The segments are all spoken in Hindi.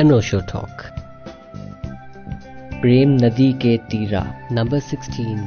अनोशो टॉक प्रेम नदी के तीरा नंबर सिक्सटीन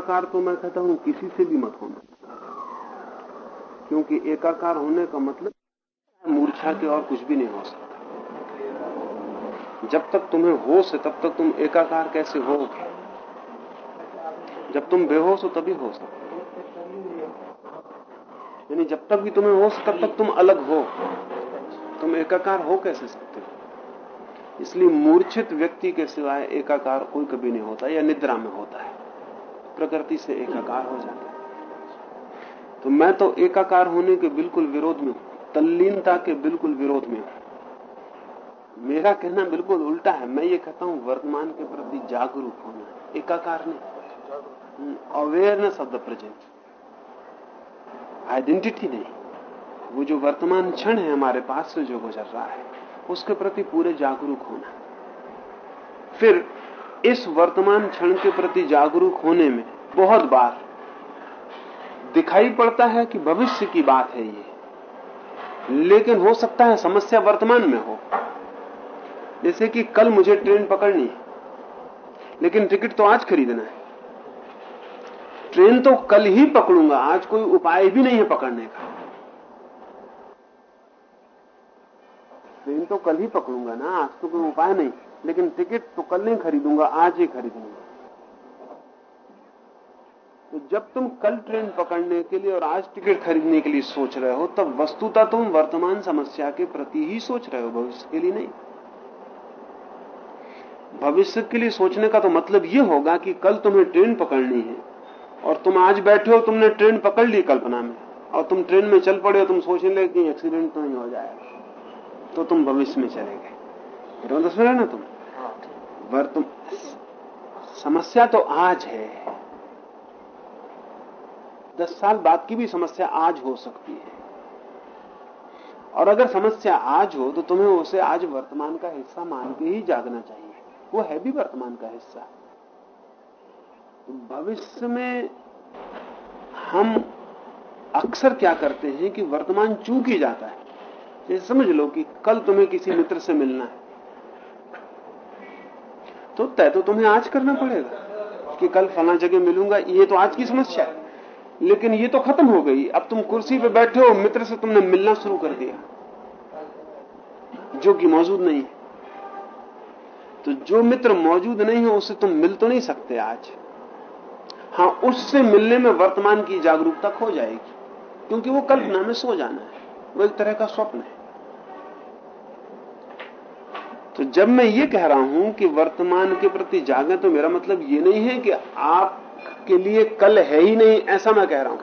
एकाकार तो मैं कहता हूँ, किसी से भी मत होना। क्योंकि एकाकार होने का मतलब मूर्छा के और कुछ भी नहीं हो सकता। जब तक तुम्हें होश है, तब तक तुम एकाकार कैसे हो जब तुम बेहोश हो, तभी हो सकते यानी जब तक भी तुम्हें होश तब तक तुम अलग हो। तुम एकाकार हो कैसे सकते हो? इसलिए मूर्छित व्यक्ति के सिवाय एकाकार कोई कभी नहीं होता, या निद्रा में होता है। प्रकृति से एकाकार हो जाता है। तो मैं तो एकाकार होने के बिल्कुल विरोध में हूँ। तल्लीनता के बिल्कुल विरोध में हूँ। मेरा कहना बिल्कुल उल्टा है। मैं ये कहता हूँ, वर्तमान के प्रति जागरूक होना। एकाकार नहीं। Awareness of the present identity नहीं। वो जो वर्तमान क्षण है हमारे पास से जो गुजर रहा है, उसके प्रति पूरे जागरूक होना। फिर इस वर्तमान क्षण के प्रति जागरूक होने में बहुत बार दिखाई पड़ता है कि भविष्य की बात है ये। लेकिन हो सकता है समस्या वर्तमान में हो। जैसे कि कल मुझे ट्रेन पकड़नी है, लेकिन टिकट तो आज खरीदना है। ट्रेन तो कल ही पकड़ूँगा, आज कोई उपाय भी नहीं है पकड़ने का। ट्रेन तो कल ही पकड़ूँगा ना, आज तो कोई उपाय नहीं। लेकिन टिकट तो कल नहीं खरीदूँगा, आज ही खरीदूँगा। तो जब तुम कल ट्रेन पकड़ने के लिए और आज टिकट खरीदने के लिए सोच रहे हो, तब वस्तुतः तुम वर्तमान समस्या के प्रति ही सोच रहे हो, भविष्य के लिए नहीं। भविष्य के लिए सोचने का तो मतलब यह होगा कि कल तुम्हें ट्रेन पकड़नी है, और तुम आज बैठे हो, तुमने ट्रेन पकड़ ली कल्पना में, और तुम ट्रेन में चल पड़े हो, तुम सोचने लगे कि एक्सीडेंट तो नहीं हो जाएगा तो तुम भविष्य में चले गए। तो समझ रहे ना तुम वर्तम। समस्या तो आज है। दस साल बाद की भी समस्या आज हो सकती है। और अगर समस्या आज हो तो तुम्हें उसे आज वर्तमान का हिस्सा मान के ही जागना चाहिए। वो है भी वर्तमान का हिस्सा। भविष्य में हम अक्सर क्या करते हैं कि वर्तमान चूक ही जाता है। जैसे समझ लो कि कल तुम्हें किसी मित्र से मिलना है। तो तय तो तुम्हें आज करना पड़ेगा कि कल फला जगह मिलूँगा। ये तो आज की समस्या है। लेकिन ये तो खत्म हो गई। अब तुम कुर्सी पे बैठे हो, मित्र से तुमने मिलना शुरू कर दिया। जो कि मौजूद नहीं है। तो जो मित्र मौजूद नहीं है उससे तुम मिल तो नहीं सकते आज। हाँ उससे मिलने में वर्तमान की जागरूकता खो जाएगी। क्योंकि वो कल्पना में सो जाना है। वो एक तरह का स्वप्न है। तो जब मैं ये कह रहा हूँ कि वर्तमान के प्रति जागे तो मेरा मतलब ये नहीं है कि आपके लिए कल है ही नहीं, ऐसा मैं कह रहा हूँ।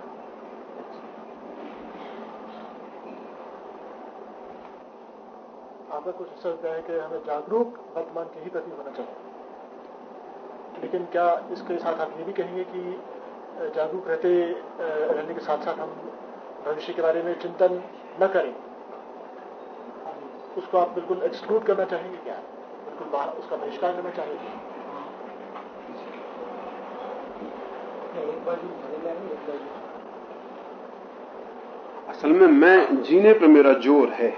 आपका कुछ होता है कि हमें जागरूक वर्तमान के ही प्रति होना चाहिए। लेकिन क्या इसके साथ आप ये भी कहेंगे कि जागरूक रहते रहने के साथ साथ हम भविष्य के बारे में चिंतन न करें? उसको आप बिल्कुल एक्सक्लूड करना चाहेंगे क्या? बिल्कुल बाहर उसका बहिष्कार करना चाहेंगे? असल में मैं जीने पे मेरा ज़ोर है,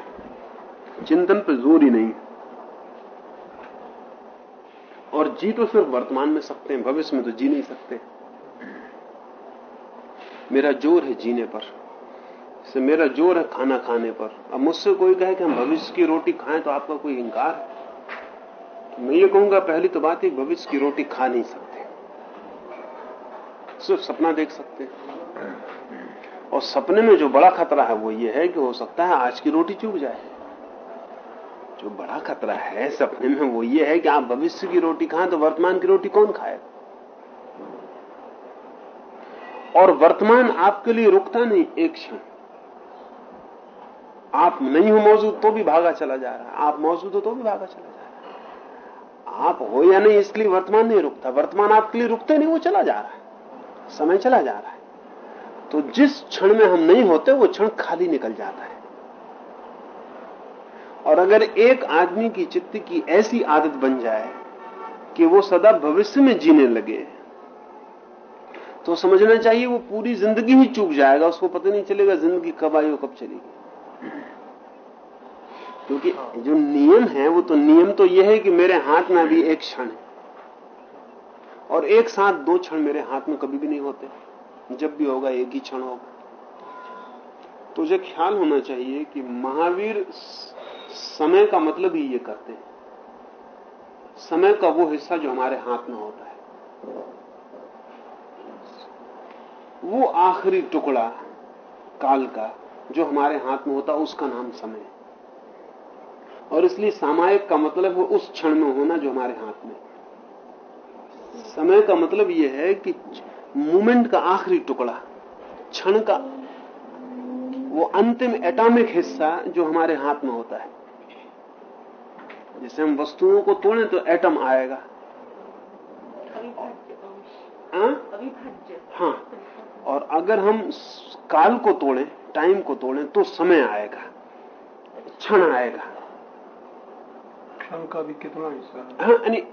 चिंतन पे ज़ोर ही नहीं। और जी तो सिर्फ़ वर्तमान में सकते हैं, भविष्य में तो जी नहीं सकते। मेरा ज़ोर है जीने पर। से मेरा ज़ोर है खाना खाने पर। अब मुझसे कोई कहे कि हम भविष्य की रोटी खाएँ तो आपका कोई इंकार तो मैं ये कहूँगा, पहली तो बात है, भविष्य की रोटी खा नहीं सकते। सिर्फ़ सपना देख सकते और सपने में जो बड़ा खतरा है, वो ये है कि हो सकता है आज की रोटी चूक जाए। जो बड़ा खतरा है सपने में, वो ये है कि आप भविष्य की रोटी खाएँ तो वर्तमान की रोटी कौन खाएगा और वर्तमान आपके लिए रुकता नहीं, एक क्षण। आप नहीं हो मौजूद तो भी भागा चला जा रहा है। आप मौजूद हो तो भी भागा चला जा रहा है। आप हो या नहीं इसलिए वर्तमान नहीं रुकता। वर्तमान आपके लिए रुकते नहीं, वो चला जा रहा है। समय चला जा रहा है। तो जिस क्षण में हम नहीं होते, वो क्षण खाली निकल जाता है। और अगर एक आदमी की चित्त की ऐसी आदत बन जाए कि वो सदा भविष्य में जीने लगे तो समझना चाहिए वो पूरी ज़िंदगी ही चूक जाएगा, उसको पता नहीं चलेगा ज़िंदगी कब आई और कब चलेगी क्योंकि जो नियम है, वो तो नियम तो यह है कि मेरे हाथ में अभी एक क्षण है। और एक साथ दो क्षण मेरे हाथ में कभी भी नहीं होते। जब भी होगा, एक ही क्षण होगा। तुझे ख्याल होना चाहिए कि महावीर समय का मतलब ही ये करते हैं। समय का वो हिस्सा जो हमारे हाथ में होता है। वो आखिरी टुकड़ा काल का जो हमारे हाथ में होता है उसका नाम समय है। और इसलिए सामायिक का मतलब वो उस क्षण में होना जो हमारे हाथ में समय का मतलब यह है कि मूमेंट का आखिरी टुकड़ा क्षण का वो अंतिम एटॉमिक हिस्सा जो हमारे हाथ में होता है। जैसे हम वस्तुओं को तोड़े तो एटम आएगा। हाँ? हाँ। और अगर हम काल को तोड़ें टाइम को तोड़ें तो समय आएगा क्षण आएगा। क्षण का भी कितना हिस्सा हाँ? यानी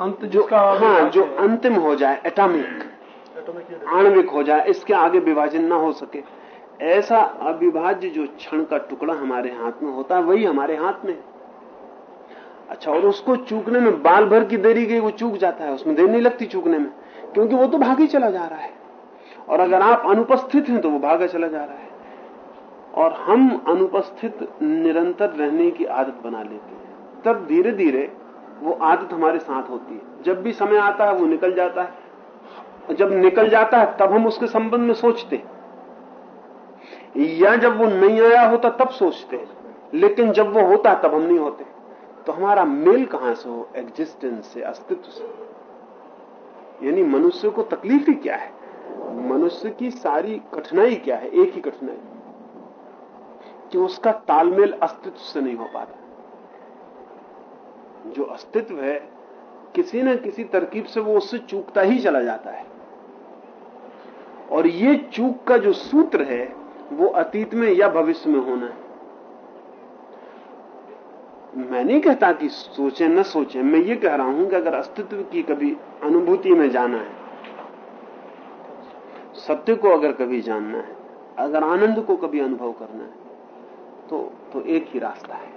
अंत जो हाँ जो अंतिम हो जाए एटॉमिक एटॉमिक आणविक हो जाए इसके आगे विभाजन ना हो सके। ऐसा अविभाज्य जो क्षण का टुकड़ा हमारे हाथ में होता है वही हमारे हाथ में। अच्छा और उसको चूकने में बाल भर की देरी गई वो चूक जाता है उसमें देर नहीं लगती चूकने में क्योंकि वो तो भागी चला जा रहा है। और अगर आप अनुपस्थित हैं तो वो भागा चला जा रहा है। और हम अनुपस्थित निरंतर रहने की आदत बना लेते हैं। तब धीरे धीरे वो आदत हमारे साथ होती है। जब भी समय आता है, वो निकल जाता है। जब निकल जाता है, तब हम उसके संबंध में सोचते हैं। या जब वो नहीं आया होता, तब सोचते हैं। लेकिन जब वो होता तब हम नहीं होते। तो हमारा मेल कहाँ से हो? एग्जिस्टेंस से, अस्तित्व से। यानी मनुष्य को तकलीफ़ ही क्या है? मनुष्य की सारी कठिनाई क्या है? एक ही कठिनाई। कि उसका तालमेल अस्तित्व से नहीं हो पाता। जो अस्तित्व है, किसी न किसी तरकीब से वो उससे चूकता ही चला जाता है। और ये चूक का जो सूत्र है, वो अतीत में या भविष्य में होना है। मैं नहीं कहता कि सोचे न सोचे, मैं ये कह रहा हूँ कि अगर अस्तित्व की कभी अनुभूति में जाना है, सत्य को अगर कभी जानना है, अगर आनंद को कभी अनुभव करना है तो तो एक ही रास्ता है।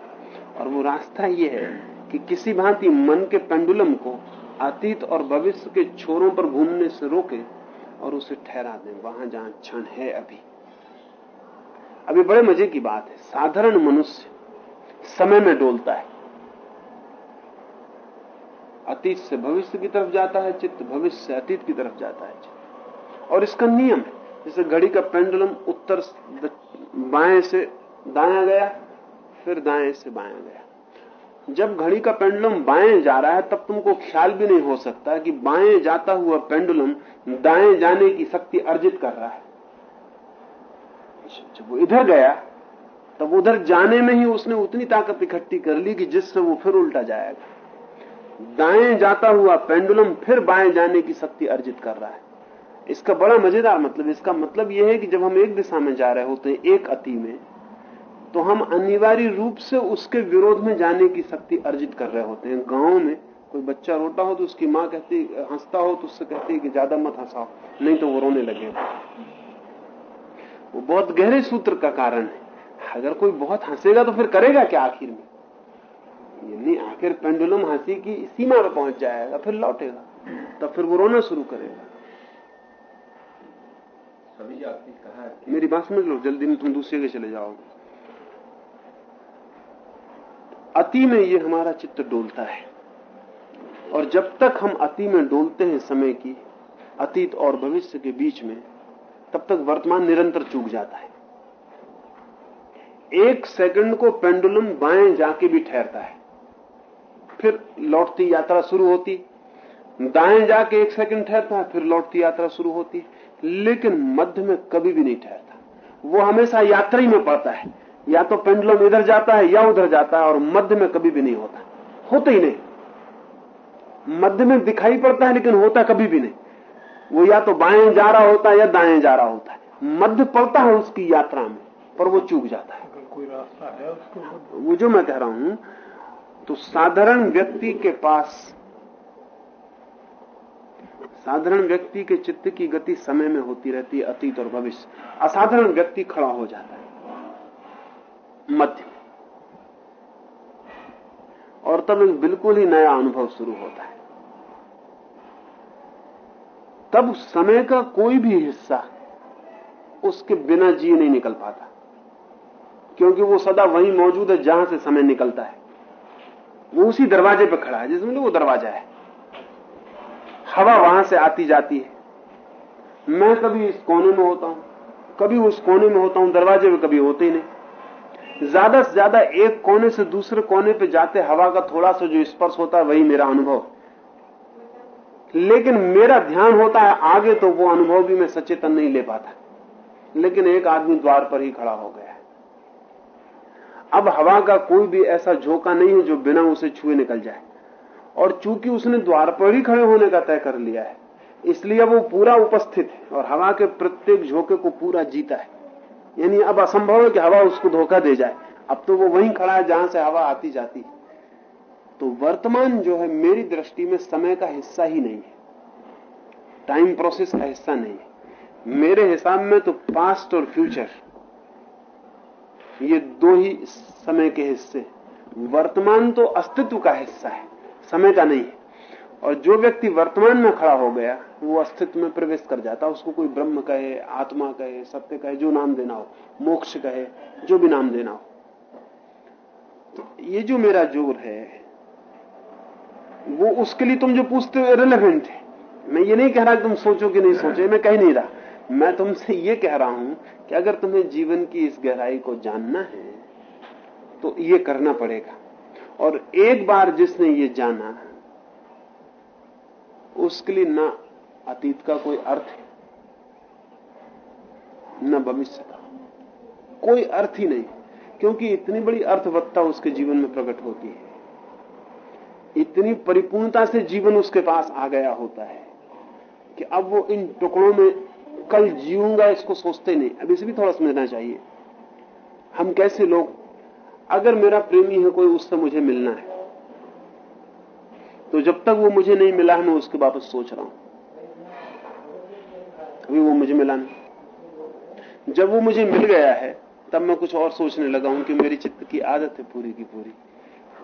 और वो रास्ता ये है कि किसी भांति मन के पेंडुलम को अतीत और भविष्य के छोरों पर घूमने से रोके और उसे ठहरा दें। वहाँ जहाँ क्षण है अभी। अभी बड़े मज़े की बात है। साधारण मनुष्य समय में डोलता है। अतीत से भविष्य की तरफ़ जाता है, चित्त भविष्य से अतीत की तरफ़ जाता है चित्त। और इसका नियम है। जैसे घड़ी का पेंडुलम उत्तर बाएँ से दाया गया, फिर दाएँ से बाया गया। जब घड़ी का पेंडुलम बाएँ जा रहा है, तब तुमको ख्याल भी नहीं हो सकता कि बाएँ जाता हुआ पेंडुलम दाएँ जाने की शक्ति अर्जित कर रहा है। जब वो इधर गया, तब उधर जाने में ही उसने उतनी ताकत इकट्ठी कर ली कि जिससे वो फिर उल्टा जाएगा दाएँ जाता हुआ पेंडुलम फिर बाएँ जाने की शक्ति अर्जित कर रहा है। इसका बड़ा मज़ेदार मतलब इसका मतलब यह है कि जब हम एक दिशा में जा रहे होते हैं, एक अति में तो हम अनिवार्य रूप से उसके विरोध में जाने की शक्ति अर्जित कर रहे होते हैं। गाँव में कोई बच्चा रोता हो तो उसकी माँ कहती हंसता हो तो उससे कहती है कि ज़्यादा मत हंसाओ नहीं तो वो रोने लगेगा वो बहुत गहरे सूत्र का कारण है। अगर कोई बहुत हंसेगा तो फिर करेगा क्या आखिर में? नहीं आखिर पेंडुलम हँसी की सीमा पर पहुँच जाएगा फिर लौटेगा तब फिर वो रोना शुरू करेगा। सभी आपने कहा मेरी बात समझ लो जल्दी में तुम दूसरे के चले जाओगे। अति में ये हमारा चित्त डोलता है। और जब तक हम अति में डोलते हैं समय की, अतीत और भविष्य के बीच में, तब तक वर्तमान निरंतर चूक जाता है। एक सेकंड को पेंडुलम बाएँ जाके भी ठहरता है। फिर लौटती यात्रा शुरू होती, दाएँ जाके एक सेकंड ठहरता है फिर लौटती यात्रा शुरू होती, लेकिन मध्य में कभी भी नहीं ठहरता। वो हमेशा यात्रा ही में पड़ता है। या तो पेंडुलम इधर जाता है या उधर जाता है और मध्य में कभी भी नहीं होता। होता ही नहीं। मध्य में दिखाई पड़ता है लेकिन होता कभी भी नहीं। वो या तो बाएँ जा रहा होता है या दाएँ जा रहा होता है। मध्य पड़ता है उसकी यात्रा में पर वो चूक जाता है। कोई रास्ता है उसको वो जो मैं कह रहा हूँ तो साधारण व्यक्ति के पास साधारण व्यक्ति के चित्त की गति समय में होती रहती है अतीत और भविष्य। असाधारण व्यक्ति खड़ा हो जाता है। मध्य और तब एक बिल्कुल ही नया अनुभव शुरू होता है। तब समय का कोई भी हिस्सा उसके बिना जी नहीं निकल पाता, क्योंकि वो सदा वहीं मौजूद है जहाँ से समय निकलता है। वो उसी दरवाजे पर खड़ा है, जिसमें वो दरवाज़ा है। हवा वहाँ से आती जाती है। मैं कभी इस कोने में होता हूँ, कभी उस कोने में होता हूँ, दरवाजे में कभी होते ही नहीं। ज़्यादा से ज़्यादा एक कोने से दूसरे कोने पे जाते हवा का थोड़ा सा जो स्पर्श होता है, वही मेरा अनुभव। लेकिन मेरा ध्यान होता है आगे तो वो अनुभव भी मैं सचेतन नहीं ले पाता। लेकिन एक आदमी द्वार पर ही खड़ा हो गया अब हवा का कोई भी ऐसा झोंका नहीं है जो बिना उसे छुए निकल जाए। और चूँकि उसने द्वार पर ही खड़े होने का तय कर लिया है, इसलिए वो पूरा उपस्थित है और हवा के प्रत्येक झोंके को पूरा जीता है। यानी अब असंभव है कि हवा उसको धोखा दे जाए। अब तो वो वहीं खड़ा है जहाँ से हवा आती जाती है। तो वर्तमान जो है, मेरी दृष्टि में समय का हिस्सा ही नहीं है। टाइम प्रोसेस का हिस्सा नहीं है। मेरे हिसाब में तो पास्ट और फ्यूचर ये दो ही समय के हिस्से वर्तमान तो अस्तित्व का हिस्सा है, समय का नहीं है। और जो व्यक्ति वर्तमान में खड़ा हो गया, वो अस्तित्व में प्रवेश कर जाता, उसको कोई ब्रह्म कहे, आत्मा कहे, सत्य कहे, जो नाम देना हो, मोक्ष कहे, जो भी नाम देना हो। तो ये जो मेरा ज़ोर है, वो उसके लिए तुम जो पूछते हो रिलेवेंट है। मैं ये नहीं कह रहा कि तुम सोचो कि नहीं सोचो मैं कह नहीं रहा। मैं तुमसे ये कह रहा हूँ कि अगर तुम्हें जीवन की इस गहराई को जानना है तो ये करना पड़ेगा। और एक बार जिसने ये जाना उसके लिए ना अतीत का कोई अर्थ है, न भविष्य का। कोई अर्थ ही नहीं, क्योंकि इतनी बड़ी अर्थवत्ता उसके जीवन में प्रकट होती है। इतनी परिपूर्णता से जीवन उसके पास आ गया होता है कि अब वो इन टुकड़ों में कल जीऊँगा, इसको सोचते नहीं। अब इसे भी थोड़ा समझना चाहिए, हम कैसे लोग, अगर मेरा प्रेमी है कोई, उससे मुझे मिलना है। तो जब तक वो मुझे नहीं मिला है, मैं उसके वापस सोच रहा हूँ। अभी वो मुझे मिला नहीं। जब वो मुझे मिल गया है, तब मैं कुछ और सोचने लगा हूँ कि मेरी चित्त की आदत है पूरी की पूरी।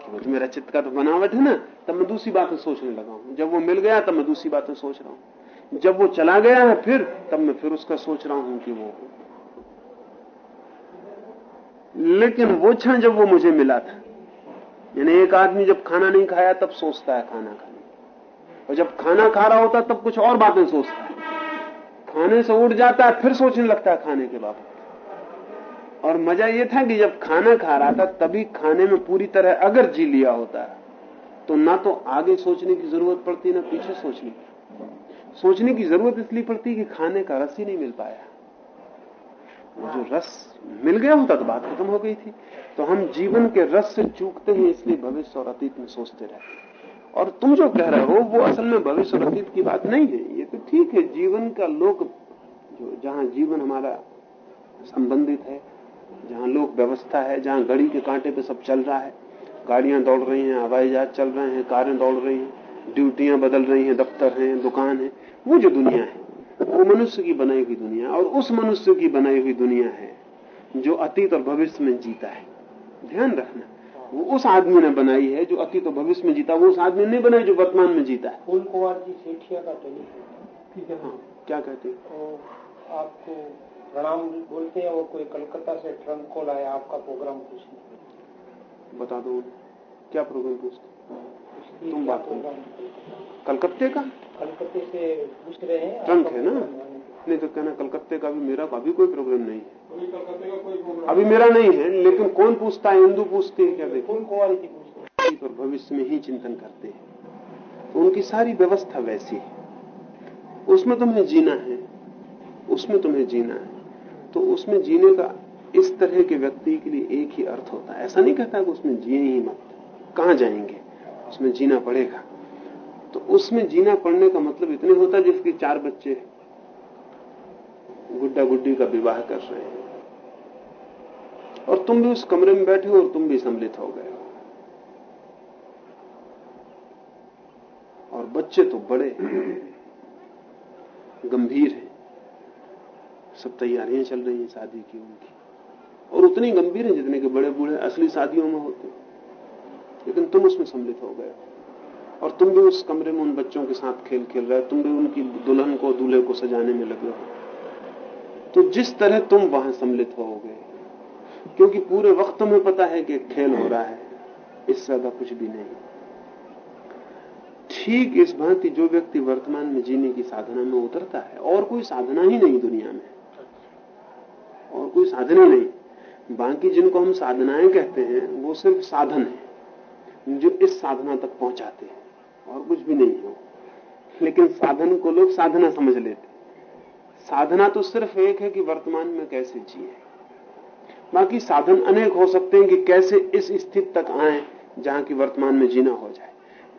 कि वो तो मेरा चित्त का तो बनावट है ना, तब मैं दूसरी बातें सोचने लगा हूँ। जब वो मिल गया, तब मैं दूसरी बातें सोच रहा हूँ। जब वो चला गया है फिर, तब मैं फिर उसका सोच रहा हूँ कि वो लेकिन वो क्षण जब वो मुझे मिला था यानी एक आदमी जब खाना नहीं खाया, तब सोचता है खाना खाने। और जब खाना खा रहा होता तब कुछ और बातें सोचता है। खाने से उठ जाता है, फिर सोचने लगता है खाने के बाबत और मज़ा ये था कि जब खाना खा रहा था, तभी खाने में पूरी तरह अगर जी लिया होता है तो ना तो आगे सोचने की ज़रूरत पड़ती, ना पीछे सोचने की। सोचने की ज़रूरत इसलिए पड़ती कि खाने का रस ही नहीं मिल पाया। जो रस मिल गया होता तो बात खत्म हो गई थी। तो हम जीवन के रस से चूकते हैं, इसलिए भविष्य और अतीत में सोचते रहते और तुम जो कह रहे हो, वो असल में भविष्य और अतीत की बात नहीं है। ये तो ठीक है, जीवन का लोक जो, जहाँ जीवन हमारा संबंधित है, जहाँ लोक व्यवस्था है, जहाँ घड़ी के कांटे पे सब चल रहा है। गाड़ियाँ दौड़ रही हैं हवाई जहाज़ चल रहे हैं, कारें दौड़ रही हैं, ड्यूटियाँ बदल रही हैं, दफ्तर हैं, दुकान है, वो जो दुनिया है वो मनुष्य की बनाई हुई दुनिया और उस मनुष्य की बनाई हुई दुनिया है जो अतीत और भविष्य में जीता है। ध्यान रखना वो उस आदमी ने बनाई है जो अतीत और भविष्य में जीता वो उस आदमी ने नहीं बनाई जो वर्तमान में जीता है। फूल कुमार जी सेठिया का टेलीफोन ठीक है क्या कहते हैं? तो आपको प्रणाम बोलते हैं और कोई कलकत्ता से ट्रंक कॉल आया आपका प्रोग्राम पूछने बता दो क्या प्रोग्राम पूछते तुम बात करो। कलकत्ते का? कलकत्ते से पूछ रहे हैं। ट्रंक है ना? नहीं तो कहना कलकत्ते का भी मेरा अभी कोई प्रॉब्लम नहीं है। अभी मेरा नहीं है लेकिन कौन पूछता है? हिंदू पूछते हैं क्या देखो? फूल कुंवारी की पूछते पर भविष्य में ही चिंतन करते हैं। तो उनकी सारी व्यवस्था वैसी है। उसमें तुम्हें जीना है। उसमें तुम्हें जीना है। तो उसमें जीने का इस तरह के व्यक्ति के लिए एक ही अर्थ होता है। ऐसा नहीं कहता कि उसमें जिए ही मत। कहाँ जाएँगे? उसमें जीना पड़ेगा। तो उसमें जीना पड़ने का मतलब इतने होता है जिसके चार बच्चे गुड्डा गुड्डी का विवाह कर रहे हैं। और तुम भी उस कमरे में बैठे हो और तुम भी सम्मिलित हो गए हो। और बच्चे तो बड़े गंभीर हैं। सब तैयारियाँ चल रही हैं शादी की उनकी। और उतनी गंभीर है जितने के बड़े बूढ़े असली शादियों में होते लेकिन तुम उसमें सम्मिलित हो गए और तुम भी उस कमरे में उन बच्चों के साथ खेल खेल रहे हो। तुम भी उनकी दुल्हन को, दूल्हे को सजाने में लगे हो। तो जिस तरह तुम वहाँ सम्मिलित हो गए क्योंकि पूरे वक्त तुम्हें पता है कि खेल हो रहा है, इससे ज़्यादा कुछ भी नहीं। ठीक इस भांति जो व्यक्ति वर्तमान में जीने की साधना में उतरता है, और कोई साधना ही नहीं दुनिया में। और कोई साधना नहीं। बाकी जिनको हम साधनाएँ कहते हैं, वो सिर्फ़ साधन है। जो इस साधना तक पहुंचाते हैं, और कुछ भी नहीं हो। लेकिन साधन को लोग साधना समझ लेते साधना तो सिर्फ़ एक है कि वर्तमान में कैसे जिए। बाकी साधन अनेक हो सकते हैं कि कैसे इस स्थिति तक आए, जहाँ की वर्तमान में जीना हो जाए।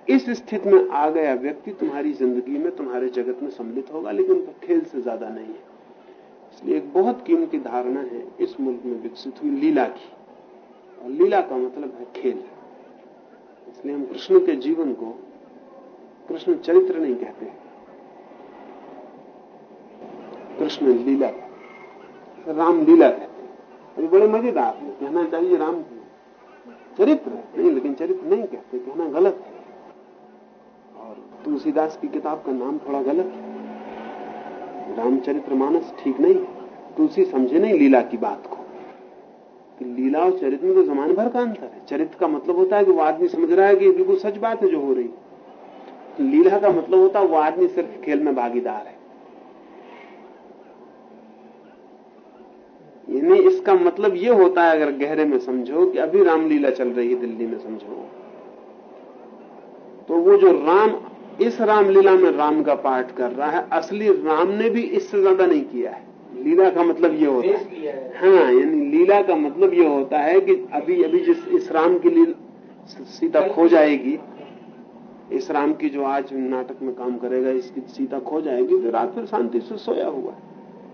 इस स्थिति में आ गया व्यक्ति तुम्हारी ज़िंदगी में, तुम्हारे जगत में सम्मिलित होगा, लेकिन खेल से ज़्यादा नहीं है। इसलिए एक बहुत कीमती धारणा है, इस मुल्क में विकसित हुई लीला की। और लीला का मतलब है खेल। इसलिए हम कृष्ण के जीवन को कृष्ण चरित्र नहीं कहते कृष्ण लीला राम लीला कहते हैं। अभी बड़े मज़ेदार है। कहना चाहिए राम चरित्र नहीं, लेकिन चरित्र नहीं कहते। कहना गलत है। और तुलसीदास की किताब का नाम थोड़ा गलत है। रामचरित्र मानस ठीक नहीं तुलसी समझे नहीं लीला की बात कि। लीला और चरित्र में तो जमान भर का अंतर है। चरित्र का मतलब होता है कि वो आदमी समझ रहा है कि बिल्कुल सच बात है जो हो रही लीला का मतलब होता है वो आदमी सिर्फ़ खेल में भागीदार है। यानी इसका मतलब ये होता है, अगर गहरे में समझो कि अभी रामलीला चल रही है, दिल्ली में समझो। तो वो जो राम, इस रामलीला में राम का पाठ कर रहा है, असली राम ने भी इससे ज़्यादा नहीं किया है। लीला का मतलब ये होता है। हाँ यानी लीला का मतलब ये होता है कि अभी अभी जिस इस राम की लीला सीता खो जाएगी इस राम की जो आज नाटक में काम करेगा इसकी सीता खो जाएगी तो रात फिर शांति से सोया हुआ है।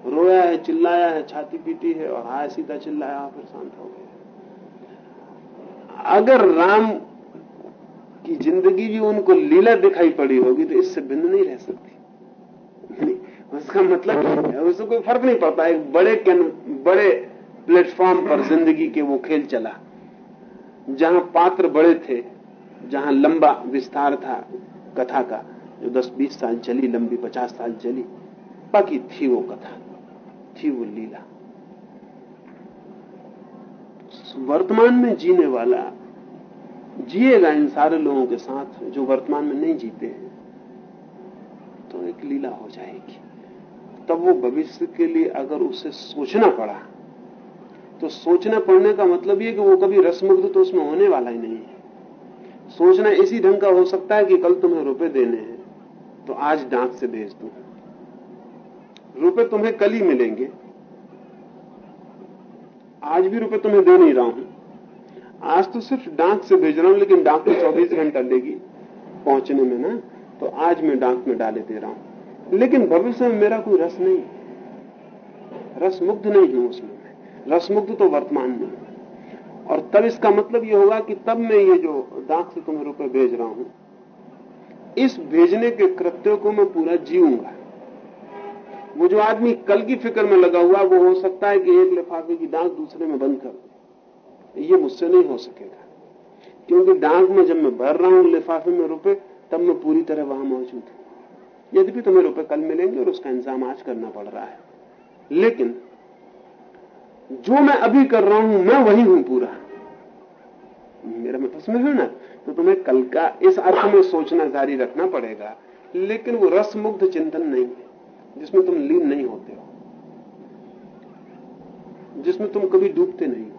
रोया है चिल्लाया है छाती पीटी है और हाय सीता चिल्लाया फिर शांत हो गया। अगर राम की ज़िंदगी भी उनको लीला दिखाई पड़ी होगी तो इससे भिन्न नहीं रह सकती। उसका मतलब उसको कोई फ़र्क नहीं पड़ता। एक बड़े बड़े प्लेटफॉर्म पर ज़िंदगी के वो खेल चला। जहाँ पात्र बड़े थे, जहाँ लंबा विस्तार था कथा का, जो 10-20 साल चली, लंबी 50 साल चली, बाकी थी वो कथा, थी वो लीला। वर्तमान में जीने वाला, जिएगा इन सारे लोगों के साथ, जो वर्तमान में नहीं जीते हैं तो एक लीला हो जाएगी। तब वो भविष्य के लिए अगर उसे सोचना पड़ा तो सोचना पड़ने का मतलब ये कि वो कभी रसमुग्ध तो उसमें होने वाला ही नहीं है। सोचना इसी ढंग का हो सकता है कि कल तुम्हें रुपए देने हैं तो आज डांक से भेज दू। रुपए तुम्हें कल ही मिलेंगे। आज भी रुपए तुम्हें दे नहीं रहा हूँ। आज तो सिर्फ़ डांक से भेज रहा हूँ, लेकिन डांक तो चौबीस घंटा लेगी पहुँचने में ना तो आज मैं डांक में डाले दे रहा हूँ। लेकिन भविष्य में मेरा कोई रस नहीं। रस मुग्ध नहीं हूँ उसमें रस मुग्ध तो वर्तमान में और तब इसका मतलब ये होगा कि तब मैं ये जो डाक से तुम्हें रुपए भेज रहा हूँ, इस भेजने के कृत्य को मैं पूरा जीऊँगा। वो जो आदमी कल की फ़िक्र में लगा हुआ, वो हो सकता है कि एक लिफाफे की डाक दूसरे में बंद कर दे। ये मुझसे नहीं हो सकेगा। क्योंकि डाक में जब मैं भर रहा हूँ लिफाफे में रुपए, तब मैं पूरी तरह वहाँ मौजूद हूँ। भी तुम्हें रुपए कल मिलेंगे और उसका इंतज़ाम आज करना पड़ रहा है। लेकिन, जो मैं अभी कर रहा हूँ, मैं वही हूँ पूरा। मेरा मतलब समझ ना? तो तुम्हें कल का इस अर्थ में सोचना जारी रखना पड़ेगा, लेकिन वो रसमुग्ध चिंतन नहीं है, जिसमें तुम लीन नहीं होते हो। जिसमें तुम कभी डूबते नहीं हो।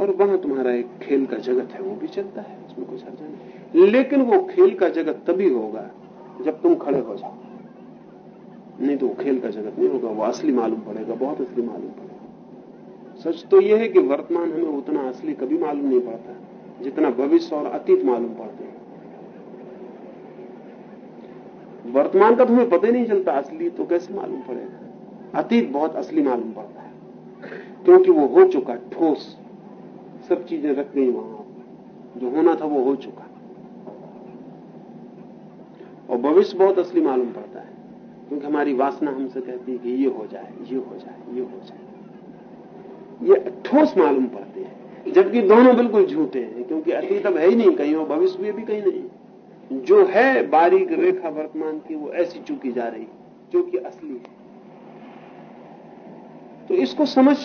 और वहाँ तुम्हारा एक खेल का जगत है, वो भी चलता है, उसमें कुछ हर्जा नहीं लेकिन वो खेल का जगत तभी होगा जब तुम खड़े हो जाओ। नहीं तो खेल का जगत नहीं होगा, वो असली मालूम पड़ेगा, बहुत असली मालूम पड़ेगा। सच तो यह है कि वर्तमान हमें उतना असली कभी मालूम नहीं पड़ता, जितना भविष्य और अतीत मालूम पड़ते हैं। वर्तमान का तुम्हें पता ही नहीं चलता, असली तो कैसे मालूम पड़ेगा? अतीत बहुत असली मालूम पड़ता है, क्योंकि वो हो चुका ठोस, सब चीज़ें रख गई वहाँ जो होना था वो हो चुका। और भविष्य बहुत असली मालूम पड़ता है, क्योंकि हमारी वासना हमसे कहती है कि ये हो जाए, ये हो जाए, ये हो जाए। ये ठोस मालूम पड़ते हैं, जबकि दोनों बिल्कुल झूठे हैं, क्योंकि अतीत अब है ही नहीं कहीं और भविष्य भी कहीं नहीं। जो है बारीक रेखा वर्तमान की, वो ऐसी चूकी जा रही, जो कि असली है। तो इसको समझ